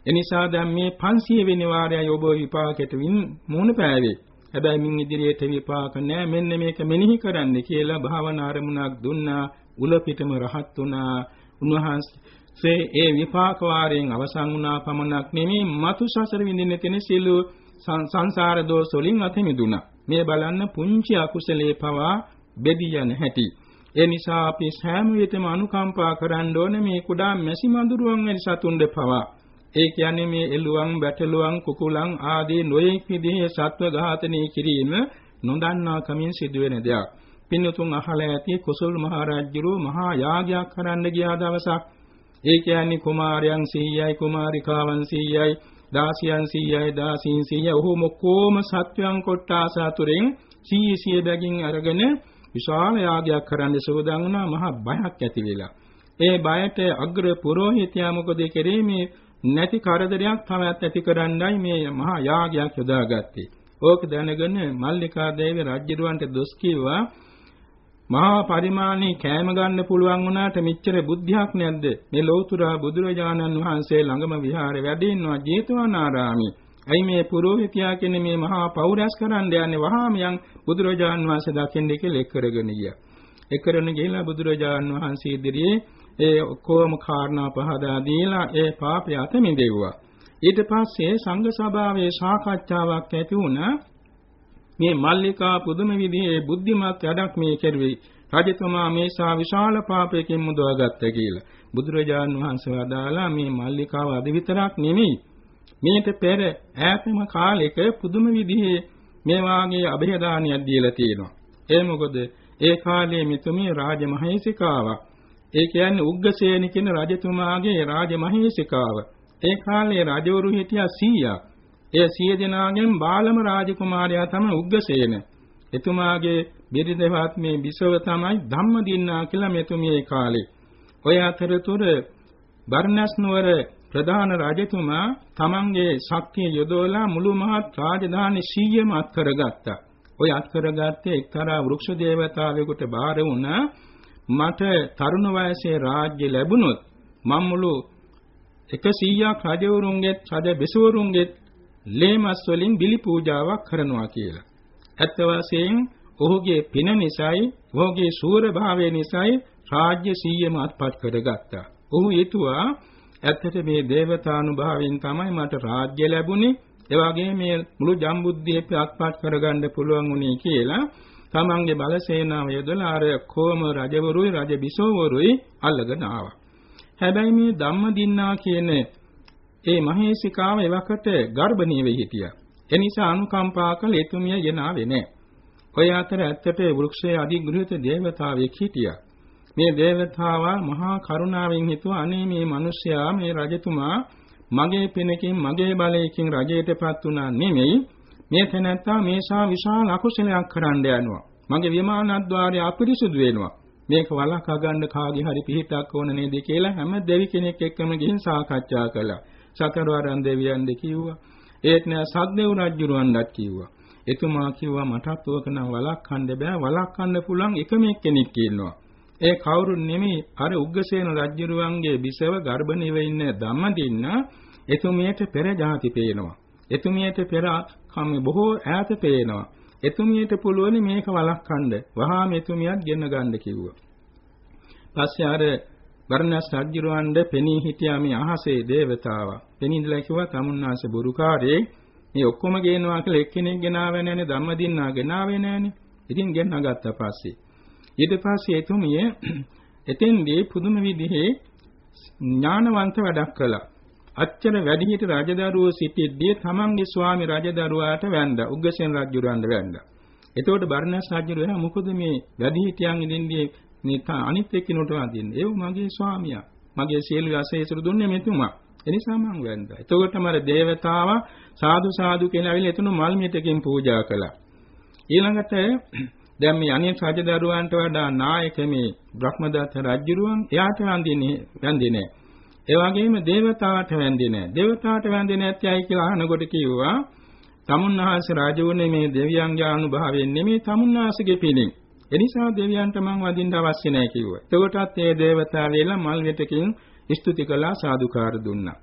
එනිසා දැන් මේ 500 වෙනි වාරයයි ඔබ විපාකයට වින් මුණ පෑවේ. හැබැයි මින් ඉදිරියට විපාක නැහැ මෙන්න මේක මෙනෙහි කරන්න කියලා භාවනා අරමුණක් දුන්නා. උල පිටම රහත් වුණා. උන්වහන්සේ ඒ විපාක වාරයෙන් අවසන් වුණා පමණක් නෙමෙයි මතු සසර විඳින්න තියෙන සියලු සංසාර දෝෂ වලින් අත මිදුණා මේ බලන්න පුංචි අකුසලේ පවා බෙදී යන හැටි ඒ නිසා අපි සෑම විටම අනුකම්පා කරන්න ඕනේ මේ කුඩා මැසි මඳුරුවන් වැනි සතුන්ද පවා ඒ කියන්නේ මේ එළුවන්, බැටළුවන්, කුකුලන් ආදී නොයෙක් විදිහේ සත්ව ඝාතනය කිරීම නොදන්නා කමින් සිදුවෙන දෙයක්. පින්නතුන් අහලා ඇති කුසල් මහ රජුරු මහා යාගයක් කරන්න ගියා දවසක්. ඒ කියන්නේ කුමාරයන් 100යි කුමාරිකාවන් 100යි දාසියන් 100යි දාසීන් 100යි ඔහොම කොම සත්වයන් කොට්ටාස අතුරෙන් 100 100 බැගින් අරගෙන විශාල යාගයක් කරන්න සූදානම් වුණා මහා බයක් ඇති වෙලා. ඒ බයට අග්‍ර පුරোহিতයා මොකද කරේ මේ නැති කරදරයක් තවත් ඇති කරන්නයි මේ මහා යාගයක් යොදාගත්තේ. ඕක දැනගෙන මල්ලිකා දේවී රජුරවන්ට දොස් කිව්වා මහා පරිමාණේ කෑම ගන්න පුළුවන් වුණාට මෙච්චර බුද්ධියක් නැද්ද? මේ ලෞතුරා බුදුරජාණන් වහන්සේ ළඟම විහාරේ වැඩ ඉන්නවා ජේතවනාරාමේ. ඇයි මේ පුරোহিতයා කියන්නේ මේ මහා පෞරස් කරන්න යන්නේ වහාම යන් බුදුරජාණන් වහන්සේ දකින්න කියලා එක් කරගෙන ගියා. එක් කරගෙන ගිහිලා බුදුරජාණන් වහන්සේ ඉදිරියේ ඒ ඔක්කොම කාරණා පහදා දීලා ඒ පාපය අත මිදෙව්වා. ඊට පස්සේ සංඝ සභාවේ සාකච්ඡාවක් ඇති වුණා. මේ මල්ලිකා පුදුම විදිහේ බුද්ධිමත් වැඩක් මේ කෙරුවේ. රජතුමා මේසා විශාල පාපයකින් මුදවාගත්ත කියලා. බුදුරජාණන් වහන්සේ වදාලා මේ මල්ලිකාව අද විතරක් නෙමෙයි. මේට පෙර ඈතම කාලෙක පුදුම විදිහේ මේ වාගේ અભේදානියක් දීලා තියෙනවා. ඒ මොකද ඒ කාලයේ මෙතුමිය රාජමහේසිකාවක්. ඒ කියන්නේ උග්ගසේන කියන රජතුමාගේ රාජමහේසිකාව. ඒ කාලේ රජවරු හිටියා 100ක්. ඒ 100 දෙනාගෙන් බාලම රාජකුමාරයා තමයි උග්ගසේන. එතුමාගේ බිරිඳවත් මේ බිසව තමයි ධම්මදින්නා කියලා මෙතුමිය කාලේ. ඔය අතරතුර බර්ණස් නුවර ප්‍රධාන රජතුමා තමන්ගේ ශක්තිය යොදවලා මුළු මහත් රාජධානි 100ම අත්කරගත්තා. ඔය අත්කරගත්තේ එක්තරා වෘක්ෂ දේවතාවෙකුට බාර වුණා මට තරුණ වයසේ රාජ්‍ය ලැබුණොත් මම මුළු 100ක් රජවරුන්ගේ රජ බිසවරුන්ගේ ලේමස් වලින් බිලි පූජාවක් කරනවා කියලා. ඇත්ත වශයෙන් ඔහුගේ පින නිසායි ඔහුගේ සූර භාවය නිසායි රාජ්‍ය 100ම අත්පත් කරගත්තා. ඔහු හිතුවා ඇත්තට මේ දේවතානුභාවයෙන් තමයි මට රාජ්‍ය ලැබුණේ. ඒ වගේම මේ මුළු ජම්බුද්දීප අත්පත් කරගන්න පුළුවන් වුණේ කියලා තමන්ගේ බල සේනාව යොදලා අර කොම රජවරුයි රජ බිසෝවරුයි අල්ලගෙන ආවා. හැබැයි මේ ධම්මදින්නා කියන ඒ මහේසිකාව එවකට ගර්භණී වෙ හිටියා. ඒ නිසා අනුකම්පා කළ එතුමිය ගෙනාවේ නැහැ. ඔය අතර ඇත්තට වෘක්ෂයේ අධිග්‍රහිත දේවතාවෙක් හිටියා. මේ දේවතාවා මහා කරුණාවෙන් හිතුවා අනේ මේ මිනිසයා මේ රජතුමා මගේ පිනකින් මගේ බලයකින් රජයටපත් වුණා නෙමෙයි මේ තැනැත්තා මේසා විශාල අකුසලයක් කරන්න යනවා. මගේ විමානද්්වාරය අපිරිසුදු වෙනවා. මේක වළක්වා ගන්න කාගේ හරි පිහිටක් ඕන නේද කියලා හැම දෙවි කෙනෙක් එක්කම ගිහින් සාකච්ඡා කළා. සතරවරන් දෙවියන් දෙ කිව්වා. ඒත් නෑ සද්දේව් රජුරවන්වත් කිව්වා. එතුමා කිව්වා මටත් ඕක නම් වළක්වන්න බෑ වළක්වන්න පුළුවන් එකම කෙනෙක් ඉන්නවා. ඒ කවුරුන් නෙමෙයි අර උග්ගසේන රජුරුවන්ගේ බිසව ගර්භණීව ඉන්න ධම්මදින්න එතුමියට පෙර જાති පේනවා. එතුමියට පෙර කම බොහෝ ඈත පේනවා. එතුමියට පුළුවන් මේක වළක්වන්න. වහාම එතුමියත් ගෙන ගන්න කිව්වා. පස්සේ අර වර්ණස් රජුරවණ්ඩ පෙනී හිටියා මේ අහසේ දේවතාවා. පෙනීදලා කිව්වා තමුන්නාසේ බුරුකාරේ මේ ඔක්කොම ගේනවා කියලා එක්කෙනෙක් ගෙනාවේ නැනේ ධම්මදින්නා ගෙනාවේ නැනේ. ඉතින් ගෙන්නගත්තා පස්සේ. ඊට පස්සේ එතුමිය එතෙන්දී පුදුම විදිහේ ඥානවන්ත වැඩක් කළා. අච්චර වැඩිහිටි රජදරුවෝ සිටිද්දී තමන්ගේ ස්වාමි රජදරුවාට වැඳා උග්ගසේන රජුරවන්ට වැඳා. එතකොට බර්ණස් රජුර එහා මොකද මේ වැඩිහිටියන් ඉදින්දී මේ අනිත් එක්කිනුට වදින්නේ. ඒව මගේ ස්වාමියා. මගේ සියලු අසේසුරු දුන්නේ මෙතුමා. එනිසා මං වැන්දා. එතකොටම අර දේවතාවා සාදු සාදු කියලා ඇවිල්ලා එතුණු මල් මිටකින් පූජා කළා. ඊළඟට දැන් මේ අනිත් රජදරුවන්ට වඩා නායක මේ බ්‍රහ්මදත්ත රජුරුවන් එයාට වන්දිනේ වැන්දේ නැහැ. ඒ වගේම දේවතාවට වැන්දේ නැහැ. දේවතාවට වැන්දේ නැත්‍යයි කියලා අහනකොට කිව්වා තමුන්වහන්සේ රාජවුනේ මේ දෙවියන්ගේ අනුභවයෙන් නෙමෙයි තමුන්වහන්සේගේ පිළින්. එනිසා දෙවියන්ට මං වදින්න අවශ්‍ය නැහැ කිව්වා. එතකොටත් ඒ දේවතා වේලා මල් වෙතකින් ස්තුති කළා සාදුකාර දුන්නා.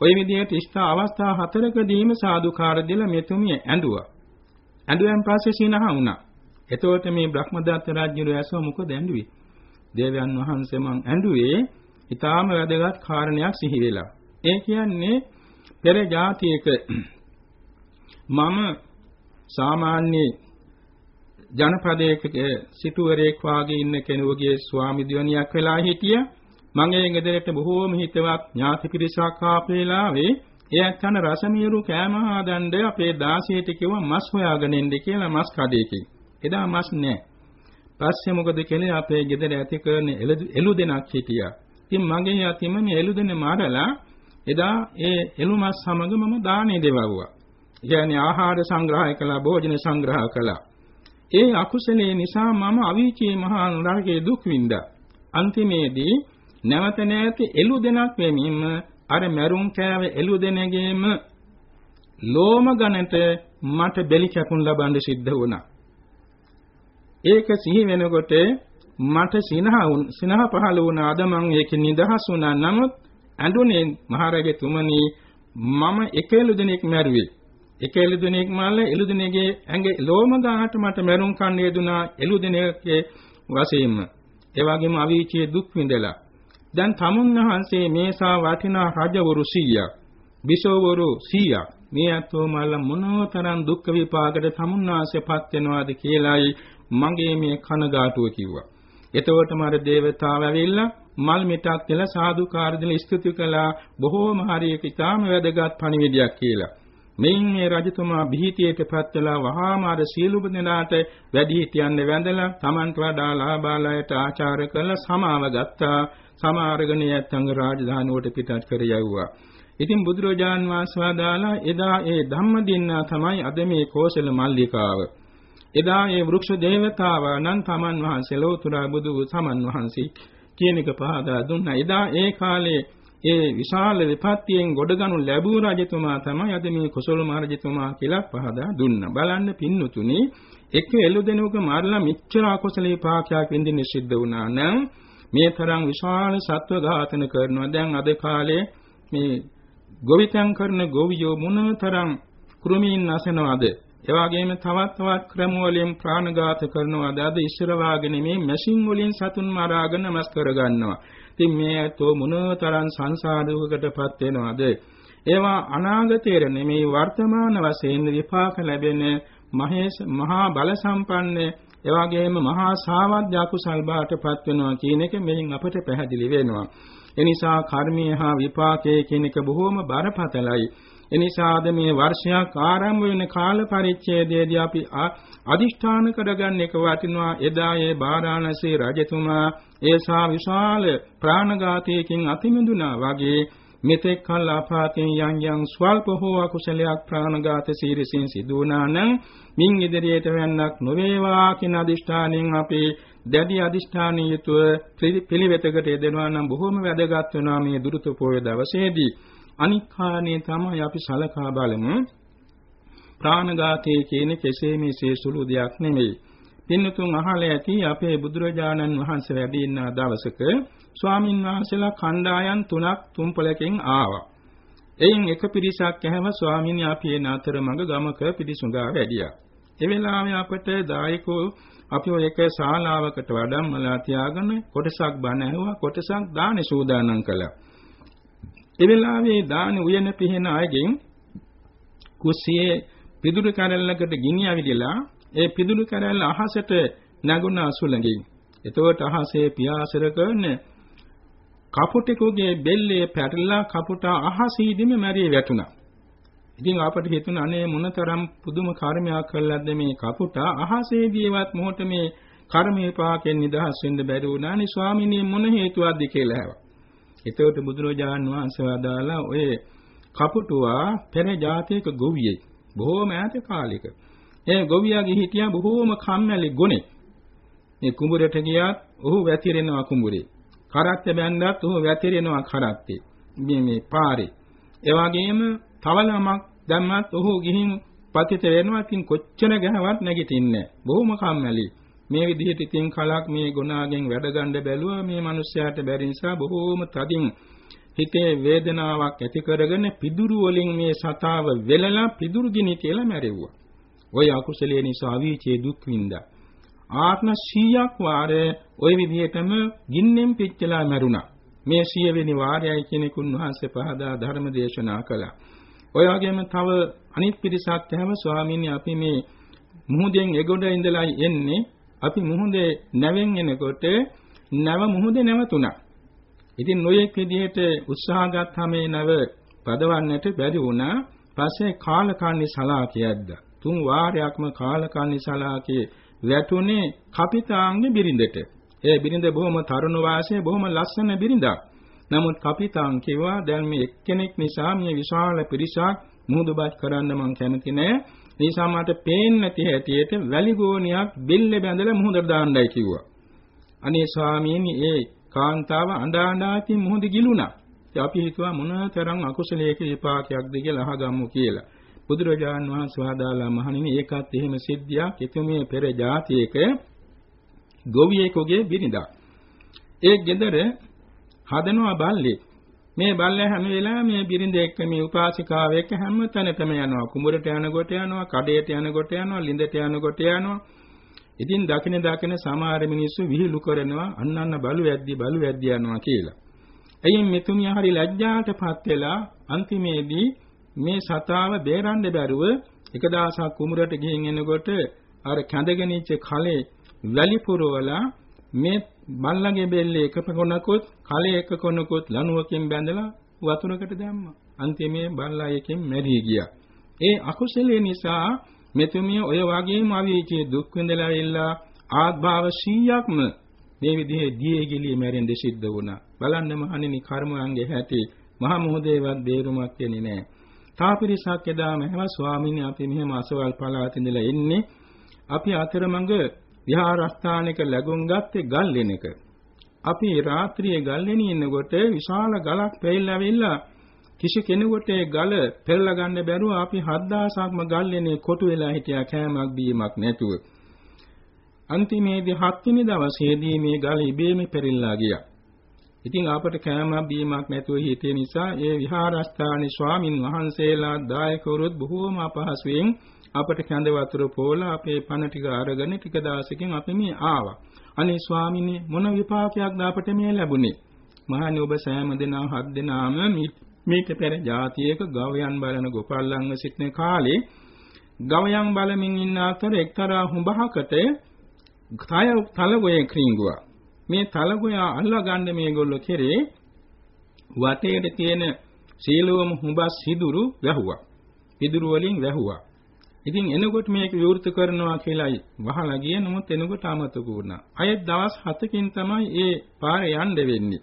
ওই විදිහට ඉස්ථා අවස්ථා හතරකදීම සාදුකාර දෙල මෙතුමිය ඇඬුවා. ඇඬුවෙන් පස්සේ සීනහා වුණා. එතකොට මේ බ්‍රහ්මදත්ත රාජ්‍යරු ඇසුව මොකද ඇඬුවේ? දේවයන් වහන්සේ මං ඇඬුවේ ඊටාම වැදගත් කාරණයක් සිහි වෙලා. ඒ කියන්නේ පෙර જાතියක මම සාමාන්‍ය ජනපදයක සිටුවරයෙක් වාගේ ඉන්න කෙනෙකුගේ ස්වාමි දිවණියක් වෙලා හිටියා. මගේ ගෙදරට බොහෝම හිතවත් ඥාති පිරිසක් ආපේලාවේ ඒ ඇත්තන රසමියරු කෑම හදන්න අපේ 16ට කිව්වා මස් හොයාගෙන එන්න කියලා මස් කඩේකින්. එදා මස් නැහැ. පස්සේ මොකද කළේ අපේ ගෙදර ඇති කරන එළු දෙනක් හිටියා. ඉතින් මගේ යතිම මේ එළු දෙන මාරලා එදා ඒ එළු මස් සමග මම දානේ දෙවවුවා. කියන්නේ ආහාර සංග්‍රහය කළා, භෝජන සංග්‍රහ කළා. ඒ අකුසලයේ නිසා මම අවීචී මහා නරකයේ දුක් විඳා. අන්තිමේදී නැවත නැවත එළු දෙනක් වෙමින්ම අර මරුන් කෑව එළු දෙනගේම ලෝම ගණට මට බෙලි කැපුම් ලබන්න සිද්ධ වුණා. ඒක සිහි වෙනකොට මට සිනහ සිනහ පහළ වුණා. අද මං ඒක නිදහස් වුණා. නමුත් ඇඬුනේ මහරජතුමනි මම එක එළු දෙනෙක් මැරුවේ. එක එළු දෙනෙක් මල්ල එළු දෙනෙක්ගේ ඇඟ ලෝම ගානට මට මරුන් කන්නේ දුනා එළු දෙනෙක්ගේ වශයෙන්ම. ඒ වගේම අවීචයේ දුක් විඳලා දැන් තමුන්වහන්සේ මේසා වටිනා රජවරු 100ක් බිසෝවරු 100ක් මේ අතෝ මල්ල මොනතරම් දුක් විපාකද තමුන්වහන්සේපත් වෙනවාද කියලායි මගේ මේ කනගාටුව කිව්වා. එතකොට මර දේවතාව ඇවිල්ලා මල් මිටක් දෙලා සාදුකාර දෙලා ස්තුති කළා බොහෝම හරියට ඉතාම වැදගත් පණිවිඩයක් කියලා. මෙයින් මේ රජතුමා බිහිතියටපත් වෙලා වහාම අර සීලුබ දෙනාට වැඩි හිටියන්න වැඳලා Tamanට වඩා ලාභාලයට ආචාර කළා සමාව ගත්තා සමාරගෙන යැත්තංග රාජධානුවට පිටත් කර යවුවා. ඉතින් බුදුරජාන් වහන්සේ වදාලා එදා ඒ ධම්මදින්නා තමයි අද මේ කෝසල මල්ලිකාව. එදා ඒ වෘක්ෂ දේවතාවනන් තමන් වහන්සේ ලෝතුරා බුදු සමන් වහන්සේ කියන එක පහදා දුන්නා. එදා ඒ කාලේ ඒ විශාල විපත්තියෙන් ගොඩගනු ලැබූ රජතුමා තමයි අද මේ කොසල් මහ රජතුමා කියලා පහදා දුන්නා. බලන්න පින්නතුනි එක්ක එළු දෙනුක මාරලා මිච්ඡර අකුසල විපාකයක් විඳින්න සිද්ධ වුණා නම් මේ තරම් විශාල සත්ව ඝාතන කරනවා. දැන් අද කාලේ මේ ගොවිතැන් කරන ගොවියෝ මොනතරම් කෘමීන් නැසනවද? ඒ වගේම තවත් තවත් ක්‍රම වලින් ප්‍රාණඝාත කරනවාද? අද ඉස්සර වාගෙන මේ මැෂින් වලින් සතුන් මරාගෙන මස් කරගන්නවා. ඉතින් මේ ඇතෝ මොනතරම් සංසාරයකටපත් වෙනවද? ඒවා අනාගතයේ නෙමේ වර්තමාන වශයෙන් විපාක ලැබෙන මහේශ මහා බල සම්පන්න එවාගෙම මහා සාවද්‍ය අකුසල් බාටපත් වෙනවා කියන එක මෙයින් අපට පැහැදිලි වෙනවා. එනිසා කර්මීය හා විපාකයේ කියන එක බොහෝම බරපතලයි. එනිසාද මේ වර්ෂයක් ආරම්භ වෙන කාල පරිච්ඡේදයේදී අපි අදිෂ්ඨාන කරගන්න එක වටිනවා. එදා ඒ බාරාණසී රජතුමා ඒසා විශාල ප්‍රාණඝාතයකින් අතිමිදුනා වගේ මෙතෙක් කල් ආපාතෙන් යම් යම් ස්වල්ප හෝ අකුසලයක් ප්‍රාණඝාත සීරසින් සිදු වුණා නම් මින් ඉදිරියට වෙන්නක් නොවේවා කියන අදිෂ්ඨානයෙන් අපි දැඩි අදිෂ්ඨානීය යුතුව පිළිවෙතකට යෙදෙනවා නම් බොහෝම වැදගත් වෙනවා මේ දුරුත පොය දවසේදී. අනික් කාරණේ තමයි අපි සලකා බලමු ප්‍රාණඝාතයේ කියන කෙසේ මෙසේ සුළු දෙයක් නෙමෙයි පින්නතුන් අහලා ඇති අපේ බුදුරජාණන් වහන්සේ වැඩ ඉන්න දවසක ස්වාමින් වහන්සේලා කණ්ඩායම් තුනක් තුම්පලකින් ආවා. එයින් එක පිරිසක් ඇහැම ස්වාමීන් අපි එන අතරමඟ ගමක පිරිසුඟා වැඩියා. ඒ වෙලාවේ අපට දායකෝ අපි ඔය එක ශාලාවකට වඩම්මලා තියාගෙන කොටසක් බණ ඇහුවා කොටසක් දානේ සූදානම් කළා. ඒ වෙලාවේ දානේ උයන පිහින අයගෙන් කුස්සියේ පිදුරු කැරල්ලකට ගිනි අවිදලා ඒ පිදුරු කැරල්ල අහසට නැගුණා සුළඟින්. එතකොට අහසේ පියාසර කරන කපුටෙකුගේ බෙල්ලේ පැටලලා කපුට අහසීදිම මැරී වැටුණා. ඉතින් අපට හිතුණා අනේ මොනතරම් පුදුම කර්මයක් කළාද මේ කපුට අහසේදීවත් මොහොත මේ කර්ම විපාකයෙන් නිදහස් වෙන්න බැරි වුණානේ ස්වාමිනේ මොන හේතුවක්ද කියලා ඇහුවා. එතකොට බුදුරජාන් වහන්සේ වදාලා ඔය කපුටුවා පෙර ජාතියක ගොවියෙක්. බොහෝම ඈත කාලෙක. ඒ ගොවියාගේ හිටියා බොහෝම කම්මැලි ගොනේ. මේ කුඹුරට ගියත් ඔහු වැතිරෙනවා කුඹුරේ. කරත්ත බැන්දත් ඔහු වැතිරෙනවා කරත්තේ. මේ මේ පාරේ. ඒ වගේම තවලමක් දැම්මත් ඔහු ගිහින් පතිත වෙනවා. ඉතින් කොච්චර ගහවත් නැගිටින්නේ බොහොම කම්මැලි. මේ විදිහට ඉතින් කලක් මේ ගුණාගෙන් වැඩ ගන්න බැලුවා මේ මිනිස්යාට බැරි නිසා බොහෝම තදින් හිතේ වේදනාවක් ඇති කරගෙන පිදුරු වලින් මේ සතාව වෙලලා පිදුරු ගිනි කියලා මැරෙව්වා. ওই අකුසලයේ නිසා අවීචේ දුක් විඳා. ආත්ම 100ක් වාරේ ওই විදිහටම ගින්නෙන් පිච්චලා මැරුණා. මේ 100 වෙනි වාරයයි කෙනෙකුන් වහන්සේ පහදා ධර්ම දේශනා කළා. ඔය වගේම තව අනිත් පිරිසක් හැම ස්වාමීන් අපි මේ මුහුදෙන් එගොඩ ඉඳලා එන්නේ අපි මුහුදේ නැවෙන් එනකොට නැව මුහුදේ නැවතුණා. ඉතින් නොයෙක් විදිහට උත්සාහ ගත්තාම මේ නැව පදවන්නට බැරි වුණා. පස්සේ කාලකන්ණි සලාකියද්ද. තුන් වාරයක්ම කාලකන්ණි සලාකේ වැටුනේ කපිතාංගේ බිරිඳට. ඒ බිරිඳ බොහොම තරුණ වාසයේ බොහොම ලස්සන බිරිඳක්. නමුත් කපිතාන් කිව්වා දැන් මේ එක්කෙනෙක් නිසා මේ විශාල පිරිසක් මුහුදුබත් කරන්න මං කැමති නෑ. නිසා මට පේන්නේ නැති හැටියට වැලි ගෝණියක් බෙල්ල බැඳලා මුහුදට දාන්නයි කිව්වා. අනේ ස්වාමීනි ඒ කාන්තාව අඬා අඬා ඉතින් මුහුද ගිලුණා. ඉතින් අපි හිතුවා මොනතරම් අකුසලයක විපාකයක්ද කියලා අහගමු කියලා. බුදුරජාන් වහන්සේ වදාලා මහණෙනි ඒකත් එහෙම සිද්ධියක් එතුමිය පෙර જાතියක ගොවියෙකුගේ බිරිඳක්. ඒ ගෙදර හදනවා බල්ලෙක්. මේ බල්ලා හැම වෙලාවෙම මේ බිරිඳ එක්ක මේ උපාසිකාව එක්ක හැම තැනටම යනවා. කුඹරට යනකොට යනවා, කඩේට යනකොට යනවා, ලිඳට යනකොට යනවා. ඉතින් දකින දකින සමහර මිනිස්සු විහිළු කරනවා අන්න අන්න බලු වැද්දි බලු වැද්දි යනවා කියලා. එයින් මෙතුමිය හරි ලැජ්ජාටපත් වෙලා අන්තිමේදී මේ සතාව බේරන්න බැරුව එක දවසක් කුඹරට ගිහින් එනකොට අර කැඳගෙන ඉච්ච කලේ වැලි පුරවලා මේ බල්ලගේ බෙල්ලේ එක කොනකුත් කලේ එක කොනකුත් ලණුවකින් බැඳලා වතුරකට දැම්මා. අන්තිමේ බල්ලා එකෙන් මැරී ගියා. ඒ අකුසලයේ නිසා මෙතුමිය ඔය වගේම අවීචයේ දුක් විඳලා ඉල්ලා ආත්භාව 100ක්ම මේ විදිහේ දියේ ගිලිය මැරෙන්න සිද්ධ වුණා. බලන්න මහණෙනි කර්මයන්ගේ හැටි මහා මොහොතේවත් බේරුමක් වෙන්නේ නැහැ. තාපිරිසක් එදාම හැම ස්වාමීන් අපි මෙහෙම අසවල් පළාත ඉඳලා එන්නේ අපි අතරමඟ විහාරස්ථානයක läගුම් ගත්තේ ගල් වෙනක. අපි රාත්‍රියේ ගල් වෙණි ඉන්නකොට විශාල ගලක් පෙරලා කිසි කෙනෙකුට ඒ ගල පෙරලා ගන්න බැරුව අපි 7000ක්ම ගල් වෙනේ කොටු වෙලා හිටියා කෑමක් බීමක් නැතුව. අන්තිමේදී හත්වෙනි දවසේදී මේ ගල ඉබේම පෙරilla ගියා. ඉතින් අපට කෑමක් බීමක් නැතුව හිටිය නිසා ඒ විහාරස්ථානයේ ස්වාමින් වහන්සේලා දායකවරුත් බොහෝම අපහසුයෙන් අපට කැඳ වතුර පෝලා අපේ පණ ටික අරගෙන ටික දවසකින් අපි මේ ආවා. අනේ ස්වාමිනේ මොන විපාකයක්ද අපට මේ ලැබුණේ? මහණනි ඔබ සෑම දෙනා හත් දෙනාම මේක පෙර જાතියක ගවයන් බලන ගොපල්ලන්ව සිටින කාලේ ගවයන් බලමින් ඉන්න අතර එක්තරා හුඹහකට තය තලගොයේ ක්‍රින්ගුවා. මේ තලගොයා අල්ලා ගන්න මේගොල්ලෝ කෙරේ වටේට තියෙන සීලවම හුඹස් සිදුරු වැහුවා. පිදුරු වලින් වැහුවා. ඉතින් එනකොට මේක විවෘත කරනවා කියලායි වහලා ගිය නමුත් එනකොට අමතක වුණා. අයත් දවස් 7කින් තමයි ඒ පාරේ යන්න වෙන්නේ.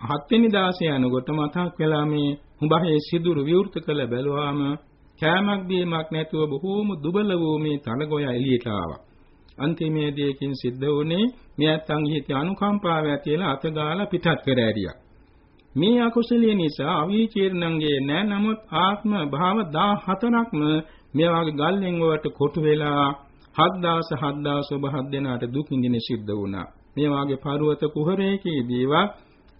හත්වෙනි දාසේ යනකොට මතක් වෙලා මේ හුඹහේ සිදුරු විවෘත කළ බැලුවාම කෑමක් බීමක් නැතුව බොහෝම දුබල වූ මේ තනගොය එළියට ආවා. අන්තිමේදී එකින් සිද්ධ වුණේ මෙයත් අංගිහිත අනුකම්පාව ඇතිලා අතගාලා පිටත් කර ඇරියා. මේ අකුසලිය නිසා අවීචීර්ණංගේ නෑ නමුත් ආත්ම භාව 14ක්ම මේ වගේ ගල්ෙන් වලට කොටු වෙලා හත් දවස් හත් දවස් ඔබ හත් දෙනාට දුක් විඳින සිද්ධ වුණා. මේ වාගේ පර්වත කුහරයකදීවත්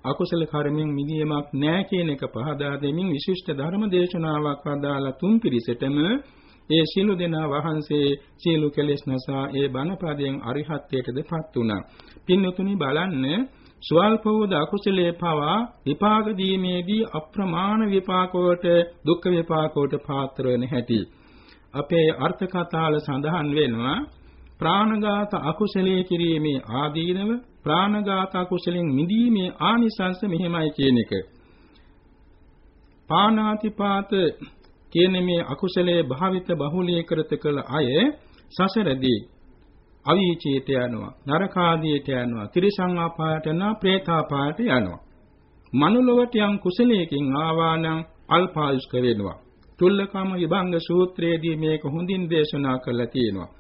අකුසල කර්මෙන් මිදීමක් නැහැ කියන එක පහදා දෙමින් විශිෂ්ට ධර්ම දේශනාවක් වදාලා තුන් පිරිසටම ඒ සීල දෙනා වහන්සේ සීල කෙලෙස් නසා ඒ බණපදයෙන් අරිහත්ත්වයටදපත් වුණා. පින්නතුනි බලන්න ස්වල්පවද අකුසලයේ පවා විපාක දීමේදී අප්‍රමාණ විපාකවලට දුක්ඛ විපාකවලට පාත්‍ර වෙන හැටි. අපේ අර්ථ කතාවල සඳහන් වෙනවා ප්‍රාණඝාත අකුසලයේ කිරීමේ ආදීනව ප්‍රාණඝාත අකුසලෙන් මිදීමේ ආනිසංස මෙහිමයි කියන එක. පානාතිපාත කියන මේ අකුසලයේ භාවිත බහුලීකృత කළ අය සසරදී අවීචීත යනවා නරකාදීට යනවා තිරිසං අපායට යනවා പ്രേතාපායට යනවා මනුලොවට යම් කුසලයකින් ආවා නම් අල්පායුෂ්ක වෙනවා තුල්ලකම විභංග සූත්‍රයේදී මේක හොඳින් දේශනා කරලා තියෙනවා.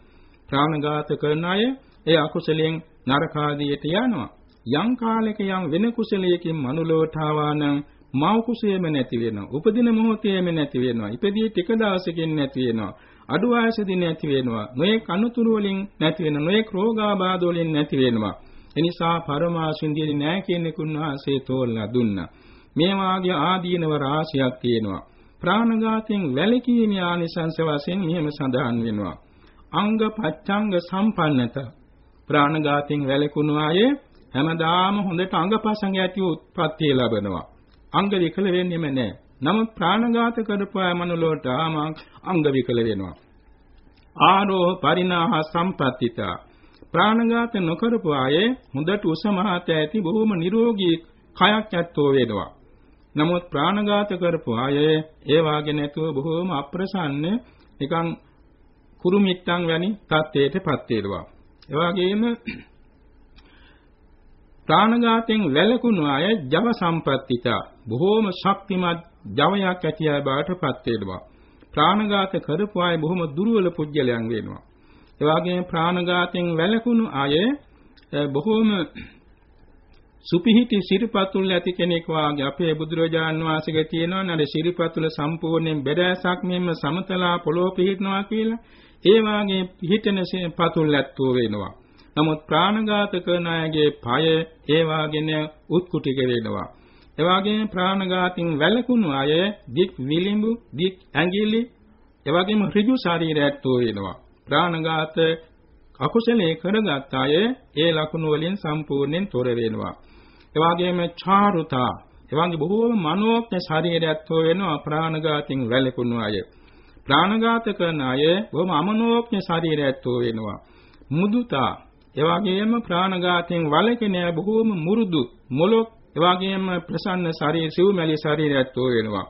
ප්‍රාණඝාත කරන අය ඒ අකුසලයෙන් නරකාදියට යනවා. යම් කාලයක යම් වෙන කුසලයකින් මනුලොවට ආවා නම් මව කුසයේම නැති වෙනවා. උපදින මොහොතේම නැති වෙනවා. ඉපදී ටික දවසකින් නැති වෙනවා. අඩු වයසදී නැති වෙනවා. නොයේ කනුතුරු වලින් නැති වෙනවා. නොයේ රෝගාබාධ වලින් නැති වෙනවා. එනිසා පරමාසුන්දියේ නෑ කියන කුණාසේ තෝරලා දුන්නා. මේ වාගේ ආදීනව රාශියක් තියෙනවා. ප්‍රාණඝාතයෙන් වැළකීමේ ආනිසංස වශයෙන් මෙහෙම සඳහන් වෙනවා. අංග පච්ඡංග සම්පන්නත ප්‍රාණඝාතයෙන් වැළකුණු අය හැමදාම හොඳට අංගපසංග ඇති උත්පත්තිය ලබනවා. අංග විකල වෙන්නේම නැහැ. නමුත් ප්‍රාණඝාත කරපු අය මනුලොවට ආම අංග විකල වෙනවා. ආරෝහ පරිණාහ සම්පත්තිතා ප්‍රාණඝාත නොකරපු අය හොඳට උස මහත ඇති බොහොම නිරෝගී කයක් ඇත්තෝ වෙනවා. නමුත් ප්‍රාණඝාත කරපු අය ඒ වාගේ නැතුව බොහොම අප්‍රසන්න නිකන් කුරුමිට්ටන් වැනි තත්ත්වයටපත් වෙනවා. ඒ වගේම ප්‍රාණඝාතයෙන් වැළකුණු අය ජව සම්පත්තිතා බොහෝම ශක්තිමත් ජවයක් ඇති අය බවටපත් වෙනවා. ප්‍රාණඝාත කරපු අය බොහොම දුර්වල පුජ්‍යලයන් වෙනවා. ඒ වගේම ප්‍රාණඝාතයෙන් වැළකුණු අය බොහෝම සුපිහිටි සිරිපතුල් ඇති කෙනෙක් වාගේ අපේ බුදුරජාන් වහන්සේගේ තියෙනවා නේද සිරිපතුල සම්පූර්ණයෙන් බෙදෑසක් මෙන්න සමතලා පොළොව පිහිටනවා කියලා. ඒ වාගේ පිහිටන පතුල් ඇත්තෝ වෙනවා. නමුත් ප්‍රාණඝාත කරන අයගේ পায় ඒ වාගෙන උත්කුටික වෙනවා. ඒ වගේම ප්‍රාණඝාතින් වැළකුණු අය දික් විලිඹු දික් ඇඟිලි ඒ වගේම ඍජු ශරීරයත්ෝ වෙනවා. ප්‍රාණඝාත අකුසලයේ කරගත් අය ඒ ලකුණු වලින් සම්පූර්ණයෙන් තොර වෙනවා. එවාගෙම චාරුතා එවාගේ බොහෝම මනෝඥ ශරීරයත්ෝ වෙනවා ප්‍රාණඝාතින් වැළකුණු අය. ප්‍රාණඝාත කරන අය බොහොම අමනෝඥ ශරීරයත්ෝ වෙනවා. මුදුතා එවාගෙම ප්‍රාණඝාතයෙන් වළකින බොහෝම මුරුදු මොලොක් එවාගෙම ප්‍රසන්න ශරීර සිව්මැලි ශරීරයත්ෝ වෙනවා.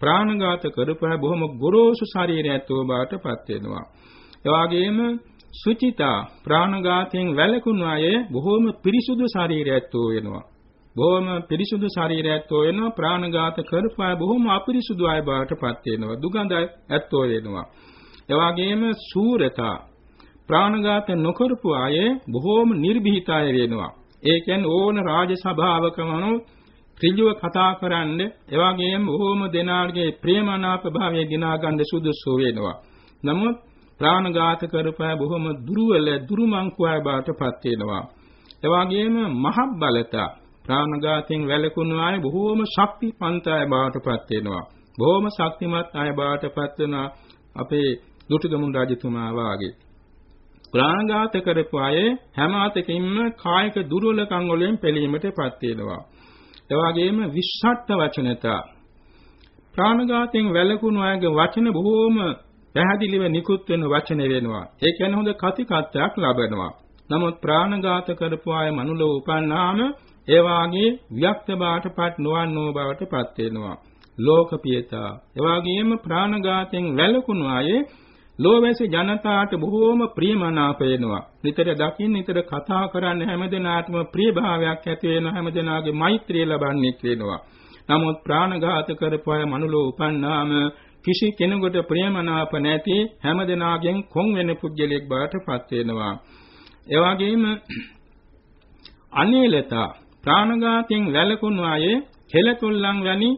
ප්‍රාණඝාත කරපුවා බොහොම ගොරෝසු ශරීරයත්ෝ බාටපත් වෙනවා. එවාගෙම සුචිතා ප්‍රාණඝාතයෙන් වැළකුණු අය බොහෝම පිරිසුදු ශරීරයත්ෝ වෙනවා. බොහොම පිරිසුදු ශරීරයක් තෝ වෙනවා ප්‍රාණඝාත කරපුවා බොහොම අපිරිසුදු අය බවට පත් වෙනවා. දුගඳ ඇත්තෝ වෙනවා. එවාගෙම සූරතා. ප්‍රාණඝාත නොකරපු අය බොහොම නිර්භීතය වෙනවා. ඒ කියන්නේ ඕන රාජ සභාවකමනො ඍජුව කතා කරන්න එවාගෙම බොහොම දෙනාගේ ප්‍රේමනාප භාවය දිනා ගන්න සුදුසු වෙනවා. නමුත් ප්‍රාණඝාත කරපුවා බොහොම දුර්වල දුරුමංකුවය බවට පත් වෙනවා. එවාගෙම මහබ්බලතා. ප්‍රාණඝාතයෙන් වැළකුණු අය බොහෝම ශක්තිපන්ත අය බවටපත් වෙනවා. බොහෝම ශක්තිමත් අය බවටපත් වෙනවා අපේ දුටුගමුණු රජතුමා වාගේ. ප්‍රාණඝාත කරපු අය හැම අතකින්ම කායික දුර්වලකම් වලින් පෙළීමටපත් වෙනවා. ඒ වගේම විශ්ෂට්ඨ වචනතා ප්‍රාණඝාතයෙන් වැළකුණු අයගේ වචන බොහෝම පැහැදිලිව නිකුත් වෙන වචන වෙනවා. ඒ කියන්නේ හොඳ කතිකත්වයක් ලබනවා. නමුත් ප්‍රාණඝාත කරපු අය මනුලෝ උපන්නාම ඒ වාගේ වික්ත බාටපත් නොවන්නෝ බවටපත් වෙනවා. ලෝකපියතා. ඒ වාගේම ප්‍රාණඝාතයෙන් වැළකුණු අය ලෝවැසි ජනතාවට බොහෝම ප්‍රියමනාප වෙනවා. නිතර දකින්න නිතර කතා කරන්න හැමදෙනාටම ප්‍රියභාවයක් ඇති වෙන හැමදෙනාගේ මෛත්‍රිය ලබන්නේ වෙනවා. නමුත් ප්‍රාණඝාත කරපු අය මනුලෝ උපන්නාම කිසි කෙනෙකුට ප්‍රියමනාප නැති හැමදෙනාගෙන් කොන් වෙන පුද්ගලෙක් බවට පත් වෙනවා. ඒ වගේම අනේලතා ප්‍රාණඝාතයෙන් වැළකුණු අය කෙලතුල්ලන් වැනි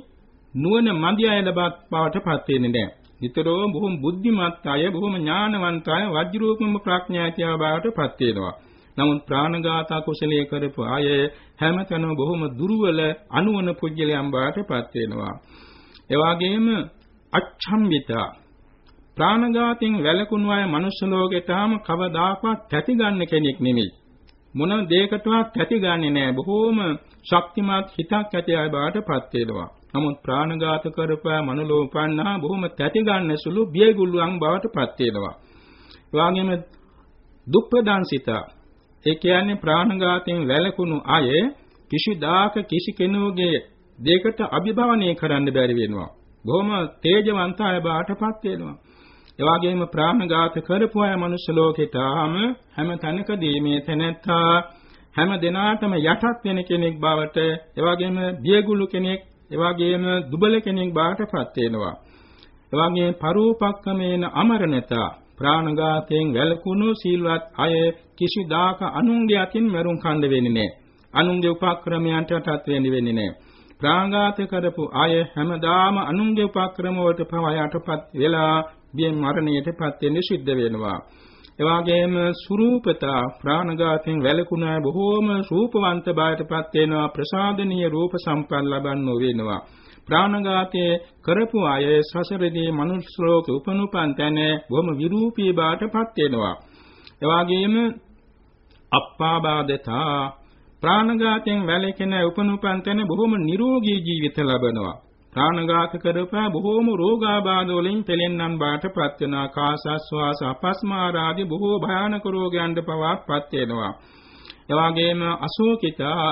නුවණ මදි අය ලබත් බවට පත් වෙන්නේ නැහැ. නිතරම බොහොම බුද්ධිමත් අය, බොහොම ඥානවන්ත අය වජ්‍රූපම ප්‍රඥාතිය බවට පත් වෙනවා. නමුත් ප්‍රාණඝාත කුසලයේ කරපු අය හැමතැනම බොහොම දුර්වල අනුවන පුජ්‍යලයන් බවට පත් වෙනවා. ඒ වගේම අච්ඡම්බිතා ප්‍රාණඝාතයෙන් වැළකුණු අය මනුෂ්‍ය ලෝකෙටම කවදාකවත් තැති ගන්න කෙනෙක් නෙමෙයි. මොන දෙයකටවත් ඇති ගන්නෙ නෑ බොහෝම ශක්තිමත් හිතක් ඇති අය බාටපත් වෙනවා. නමුත් ප්‍රාණඝාත කරපෑ මනුලෝපන්නා බොහොම තැති ගන්න සුළු බියගුල්ලන් බවටපත් වෙනවා. එවාගෙම දුප්පදංසිත ඒ කියන්නේ ප්‍රාණඝාතයෙන් වැළකුණු අය කිසිදාක කිසි කෙනෙකුගේ දෙයකට අභිභවනය කරන්න බැරි වෙනවා. බොහොම තේජවන්ත අය බාටපත් වෙනවා. ඒ වගේම ප්‍රාණඝාත කරපු අය මනුෂ්‍ය ලෝකෙට ආම හැම තැනකදී මේ තැනැත්තා හැම දිනාටම යටත් වෙන කෙනෙක් බවට එවාගෙම බියගුළු කෙනෙක් එවාගෙම දුබල කෙනෙක් බවට පත් වෙනවා එවාගේ පරූපක්කමේන අමරණතා ප්‍රාණඝාතයෙන් වැළකුණු සීලවත් අය කිසිදාක අනුන්ගේ අතින් මරුන් කණ්ඩ වෙන්නේ නැහැ. අනුන්ගේ උපක්‍රමයන්ටටත් වෙන්නේ නැහැ. ප්‍රාණඝාත කරපු අය හැමදාම අනුන්ගේ උපක්‍රම වලට පවා යටපත් වෙලා බියෙන් මරණයටපත් වෙන්න සිද්ධ වෙනවා. එවාගේම සුරූපතා ප්‍රාණඝාතයෙන් වැළකුණ බොහෝම රූපවන්ත බවටපත් වෙනවා ප්‍රසාදනීය රූප සම්පන්න ලබන්නෝ වෙනවා. ප්‍රාණඝාතයේ කරපු අය සසරදී මනුස්ස ලෝක උපනුපන් තැන බොහොම විරූපී බාටපත් වෙනවා. එවාගෙම අප්පාබාධතා ප්‍රාණඝාතයෙන් වැළකෙන උපනුපන් තැන බොහොම නිරෝගී ජීවිත ලබනවා. ප්‍රාණඝාත කරපා බොහෝම රෝගාබාධ වලින් පෙලෙන්නන් බාටපත් වෙනවා. කාසස්වාස අපස්මාරාදී බොහෝ භයානක රෝගයන්ට පවාපත් වෙනවා. එවාගෙම අශෝකිතා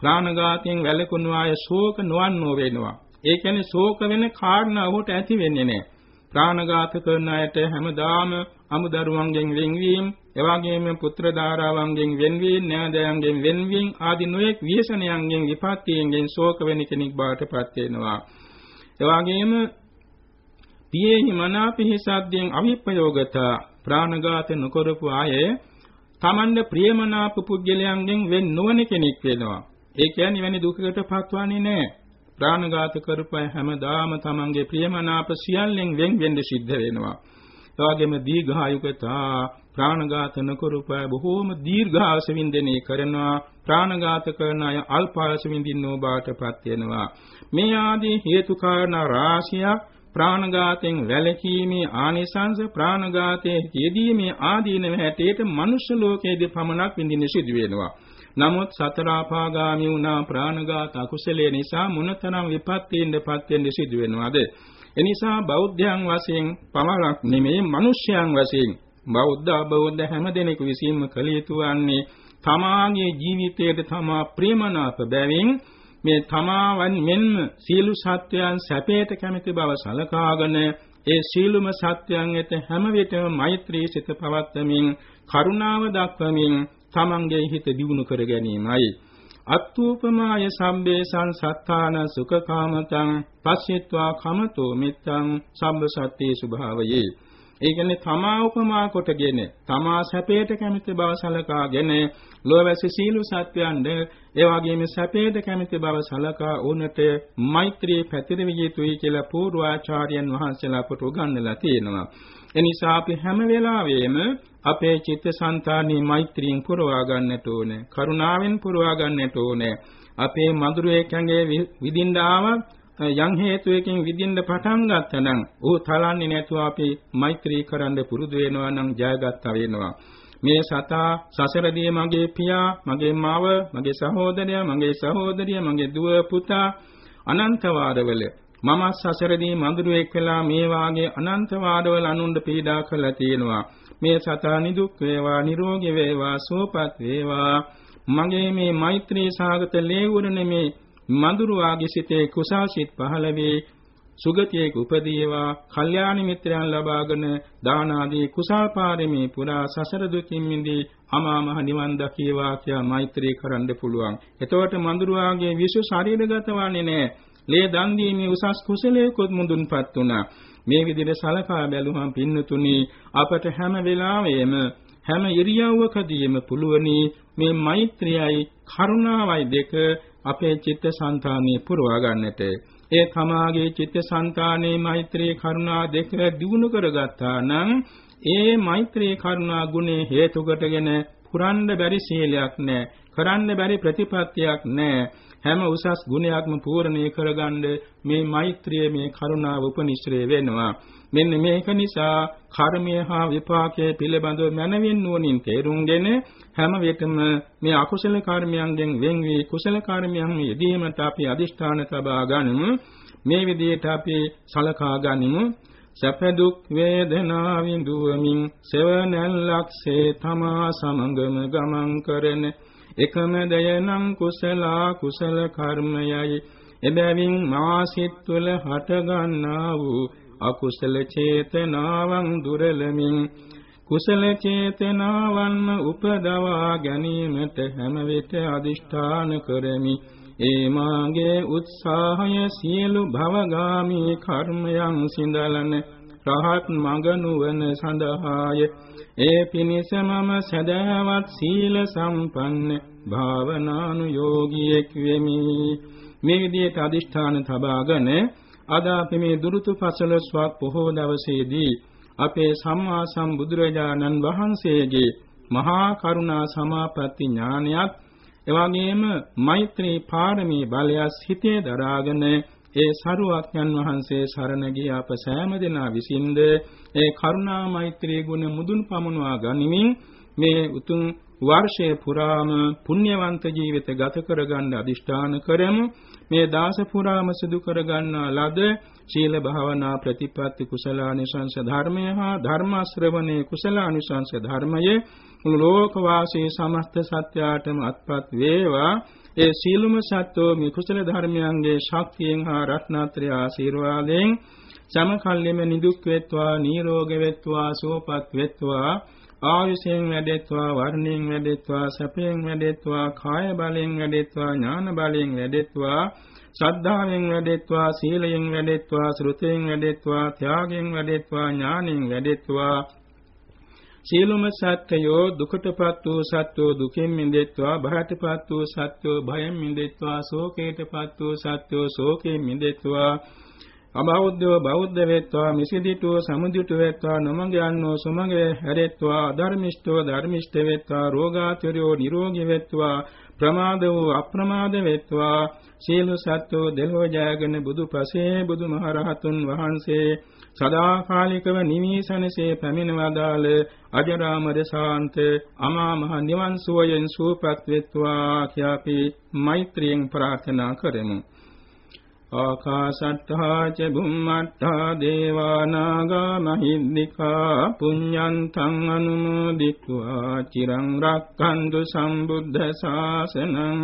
ප්‍රාණඝාතයෙන් වැළකුණු අය ශෝක නොවන්නෝ වෙනවා. ඒ කියන්නේ ශෝක වෙන කාරණා ඔහුට ඇති වෙන්නේ නැහැ. ප්‍රාණඝාත කරන අයට හැමදාම අමුදරුවන්ගෙන් වෙන්වීම, එවාගෙම පුත්‍ර ධාරාවන්ගෙන් වෙන්වීම, නෑදෑයන්ගෙන් වෙන්වීම ආදී නොයෙක් විශේෂණයන්ගෙන් විපත්තියෙන් ශෝක වෙන කෙනෙක් බවට පත් වෙනවා. එවාගෙම පියේහි මනාපිහි සද්දෙන් අවිප්‍රයෝගතා ප්‍රාණඝාත නොකරපු අය තමන්ගේ ප්‍රියමනාප පුද්ගලයන්ගෙන් වෙන් නොවන කෙනෙක් වෙනවා. ඒ කියන්නේ වෙන දුකකට පත්වන්නේ නැහැ. ප්‍රාණඝාත කරපය හැමදාම තමන්ගේ ප්‍රියමනාප සියල්ලෙන් වෙන් වෙන්න සිද්ධ වෙනවා. එවාගෙම දීඝායුකතා ප්‍රාණඝාත නොකරපය බොහෝම දීර්ඝාස වින්දනය කරනවා. ප්‍රාණඝාත කරන අය අල්පාස විඳින්නෝ බාටපත් වෙනවා. මේ ආදී හේතු කාරණා රාශියක් ප්‍රාණඝාතයෙන් වැළකීමේ ආනිසංස ප්‍රාණඝාතයේ යෙදීමේ ආදීනව හැටියට මනුෂ්‍ය ලෝකයේදී පමණක් විඳින්න සිදු වෙනවා. නමුත් සතර ආපාගාමී වුණා ප්‍රාණඝාත අකුසලයේ නිසා මොනතරම් විපත්තියෙන්දපත් වෙන්න සිදු වෙනවද? එනිසා බෞද්ධයන් වශයෙන් පමණක් නෙමේ මිනිස්යන් වශයෙන් බෞද්ධ බෞද්ධ හැම දෙනෙකු විසින්ම කළ යුතු වන්නේ තමාගේ ජීවිතයට තමා ප්‍රේමනාප බැවින් මේ තමාවන් මෙන්ම සීළු සත්‍යයන් සැපයට කැමති බව සලකාගෙන ඒ සීලුම සත්‍යයන් වෙත හැම විටම මෛත්‍රී සිත පවත්වමින් කරුණාව දක්වමින් තමන්ගේ හිත දියුණු කර ගැනීමයි. අත්ූපමාය සම්බේ සංසත්තාන සුඛකාමතං පස්සිට්වා කමතෝ මිත්තං සම්බ සත්‍යේ ස්වභාවයේ ඒ කියන්නේ තමා උපමා කොටගෙන තමා සැපයට කැමති බව සලකාගෙන ලෝවැසි සීලු සත්‍යයන්ද ඒ වගේම සැපයට කැමති බව සලකා උනට මෛත්‍රී පැතිරවිය යුතුයි කියලා පූර්වාචාර්යයන් වහන්සේලා අපට උගන්වලා තියෙනවා. එනිසා අපි හැම වෙලාවෙම අපේ චිත්තසංතානී මෛත්‍රියෙන් පුරවා ගන්නට ඕනේ. කරුණාවෙන් පුරවා ගන්නට ඕනේ. අපේ මధుරයේ කැඟේ විදින්න ආවක් යම් හේතුවකින් විදින්න පටන් ගත්තනම් ਉਹ තලන්නේ නැතුව අපි මෛත්‍රී කරන්න පුරුදු වෙනවා නම් ජයගත්තා වෙනවා. මේ සතා සසරදී මගේ පියා, මගේ මාව, මගේ සහෝදරයා, මගේ සහෝදරිය, මගේ දුව පුතා අනන්ත වාරවල මම සසරදී මඳුරුවෙක් වෙලා මේ වාගේ අනන්ත වාරවල අනුන්ට පීඩා කළා තියෙනවා. මේ සතා නිදුක් වේවා, නිරෝගී වේවා, සුවපත් වේවා. මගේ මේ මෛත්‍රී සාගත ලේවුරනේ මේ මඳුරුවාගේ සිතේ කුසාසිත පහළ වේ සුගතියක උපදීවා කල්යාණ මිත්‍රයන් ලබාගෙන දාන ආදී කුසල් පාරමී පුරා සසර දුකින් මිදී අමා මහ නිවන් දකීවා කියා මෛත්‍රී කරන්න පුළුවන්. එතකොට මඳුරුවාගේ විශ්ව ශරීරගත වන්නේ නැහැ. ලේ දන් දීමේ උසස් කුසලයකොත් මුදුන්පත් වුණා. මේ විදිහට සලකා බැලුවම පින්නතුනි අපට හැම වෙලාවෙම හැම ඉරියව්වකදීම පුළුවනි මේ මෛත්‍රියයි කරුණාවයි දෙක අපේ චිත්ත සංතානිය පුරවා ගන්නට. ඒ තමාගේ චිත්ත සංතානයේ මෛත්‍රී කරුණා දෙක දිනු කරගත්තා නම් ඒ මෛත්‍රී කරුණා ගුණේ හේතු කොටගෙන පුරන්න බැරි සීලයක් නැහැ කරන්න බැරි ප්‍රතිපත්තියක් නැහැ හැම උසස් ගුණයක්ම පූර්ණේ කරගන්න මේ මෛත්‍රිය මේ කරුණාව උපනිශ්‍රේ වෙනවා. මෙන්න මේක නිසා කර්මය හා විපාකයේ පිළිබඳව මනවින් නුවණින් තේරුම්ගෙන හැම විටම මේ අකුසල කර්මයන්ගෙන් වෙන් වී කුසල කර්මයන් යෙදීමට අපි අදිෂ්ඨාන තබා ගනිමු. මේ විදිහට අපි සලකා ගනිමු. සැප දුක් වේදනා විඳුවමින් සෙවණැල්ලක්සේ තමා සමගම ගමන් කරන එකම දයනම් කුසලා කුසල කර්මයයි එබැවින් මාසිත තුළ හට ගන්නා වූ අකුසල චේතනාවන් දුරලමින් කුසල චේතනාවන්ම උපදවා ගැනීමට හැම විට අදිෂ්ඨාන කරමි. ඒ මාගේ උත්සාහය සියලු භවගාමී කර්මයන් සිඳලන රහත් මඟ නුවණ සඳහාය. ඒ පිණිස මම සදාවත් සීල සම්පන්න භාවනානුයෝගියෙක් වෙමි. මේ විදිහට අදිෂ්ඨාන තබාගෙන අද අපි මේ දුරුතු පසළොස්වක් පොහෝ දවසේදී අපේ සම්මා සම්බුදුරජාණන් වහන්සේගේ මහා කරුණා සමාපatti ඥානයත් එවැගේම මෛත්‍රී පාරමී බලය සිතේ දරාගෙන ඒ සරුවක්ඥන් වහන්සේ සරණ ගිය අප සෑම දෙනා විසින්ද ඒ කරුණා මෛත්‍රී ගුණ මුදුන් පමුණවා ගනිමින් මේ උතුම් වර්ෂය පුරාම පුණ්‍යවන්ත ජීවිත ගත කරගන්න අදිෂ්ඨාන කරමු. මේ දාස පුරාම සිදු කරගන්නා ලද ශීල භාවනා ප්‍රතිපatti කුසලානිසංස ධර්මය හා ධර්ම ශ්‍රවණේ කුසලානිසංස ධර්මයේ ලෝක වාසී සමස්ත සත්‍යයටම අත්පත් වේවා. ඒ සීලම සත්වෝ මේ කුසල ධර්මයන්ගේ ශක්තියෙන් හා රත්නත්‍රය ආශිර්වාදයෙන් සමකල්ලිම නිදුක් වෙත්වා නිරෝග වෙත්වා සුවපත් වෙත්වා ආයුෂයෙන් වැඩෙත්වා වර්ණයෙන් වැඩෙත්වා සැපයෙන් වැඩෙත්වා කාය බලයෙන් වැඩෙත්වා ඥාන බලයෙන් වැඩෙත්වා ශ්‍රද්ධාවෙන් වැඩෙත්වා සීලයෙන් වැඩෙත්වා ශ්‍රුතයෙන් වැඩෙත්වා ත්‍යාගයෙන් වැඩෙත්වා ඥානෙන් වැඩෙත්වා. සියලුම සත්‍යයෝ දුකටපත් වූ සත්‍යෝ දුකෙන් මිදෙත්වා භයටපත් වූ සත්‍යෝ භයෙන් මිදෙත්වා ශෝකයටපත් වූ සත්‍යෝ ශෝකයෙන් මිදෙත්වා. අබෞද්ධව බෞද්ධ වෙත්වා මිසිදිටුව සමුදිටු වෙත්වා නොමඟ යන්නෝ සුමඟ හැරෙත්වා අධර්මිෂ්ඨව ධර්මිෂ්ඨ වෙත්වා රෝගාතුරයෝ නිරෝගී වෙත්වා ප්‍රමාද වූ අප්‍රමාද වෙත්වා. සීල සත්‍යෝ දෙලෝ ජයගෙන බුදු පසේ බුදුමහරහතුන් වහන්සේ සදාකාලිකව නිමිසනසේ පැමිණවදාළ අජරාමර ශාන්ත අමා මහ නිවන් සුවයෙන් සූපත් වෙත්වා කියා අපි මෛත්‍රියෙන් ප්‍රාර්ථනා කරමු. ආකාශට්ඨා ච බුම්මට්ඨා දේවා නාග මහින්దికා පුඤ්ඤන්තං අනුමෝදිත්වා චිරං රක්ඛන්තු සම්බුද්ධ ශාසනං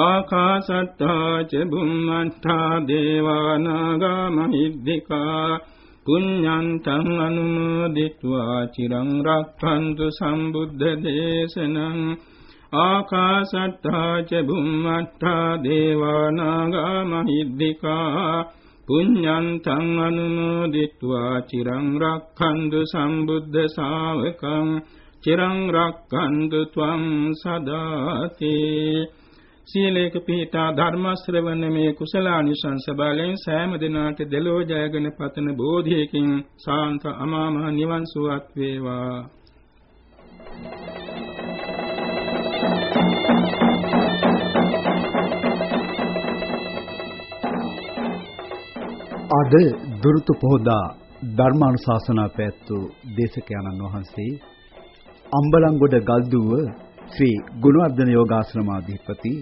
ආකාශට්ඨා ච බුම්මට්ඨා දේවා නාග මහින්దికා පුඤ්ඤන්තං අනුමෝදිත्वा චිරං රක්ඛන්තු සම්බුද්ධ දේශනං ආකාශට්ටා ච බුම්මට්ටා දේවා නාග මහිද්దికා පුඤ්ඤන්තං අනුමෝදිත्वा චිරං රක්ඛන්තු සම්බුද්ධ ශාවකං චිරං රක්ඛන්තු ත්වං සදාතේ සීලේක පිහිටා ධර්ම ශ්‍රවණ මේ කුසලානිසංස බලෙන් සෑම දිනාට දෙලෝ ජයගෙන පතන බෝධියකින් සාන්ත අමා මහ නිවන් සුවත් වේවා. අද දුරුතු පොහොදා ධර්මානුශාසනා පැවැත්වූ දේශකයන්න් වහන්සේ අම්බලන්ගොඩ ගල්දුව ශ්‍රී ගුණවර්ධන යෝගාශ්‍රමාධිපති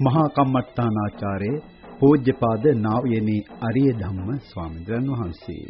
මහා කම්මට්ටානාචාර්ය පූජ්‍යපාද නා වූ යනේ අරිය ධම්ම ස්වාමීන් වහන්සේ.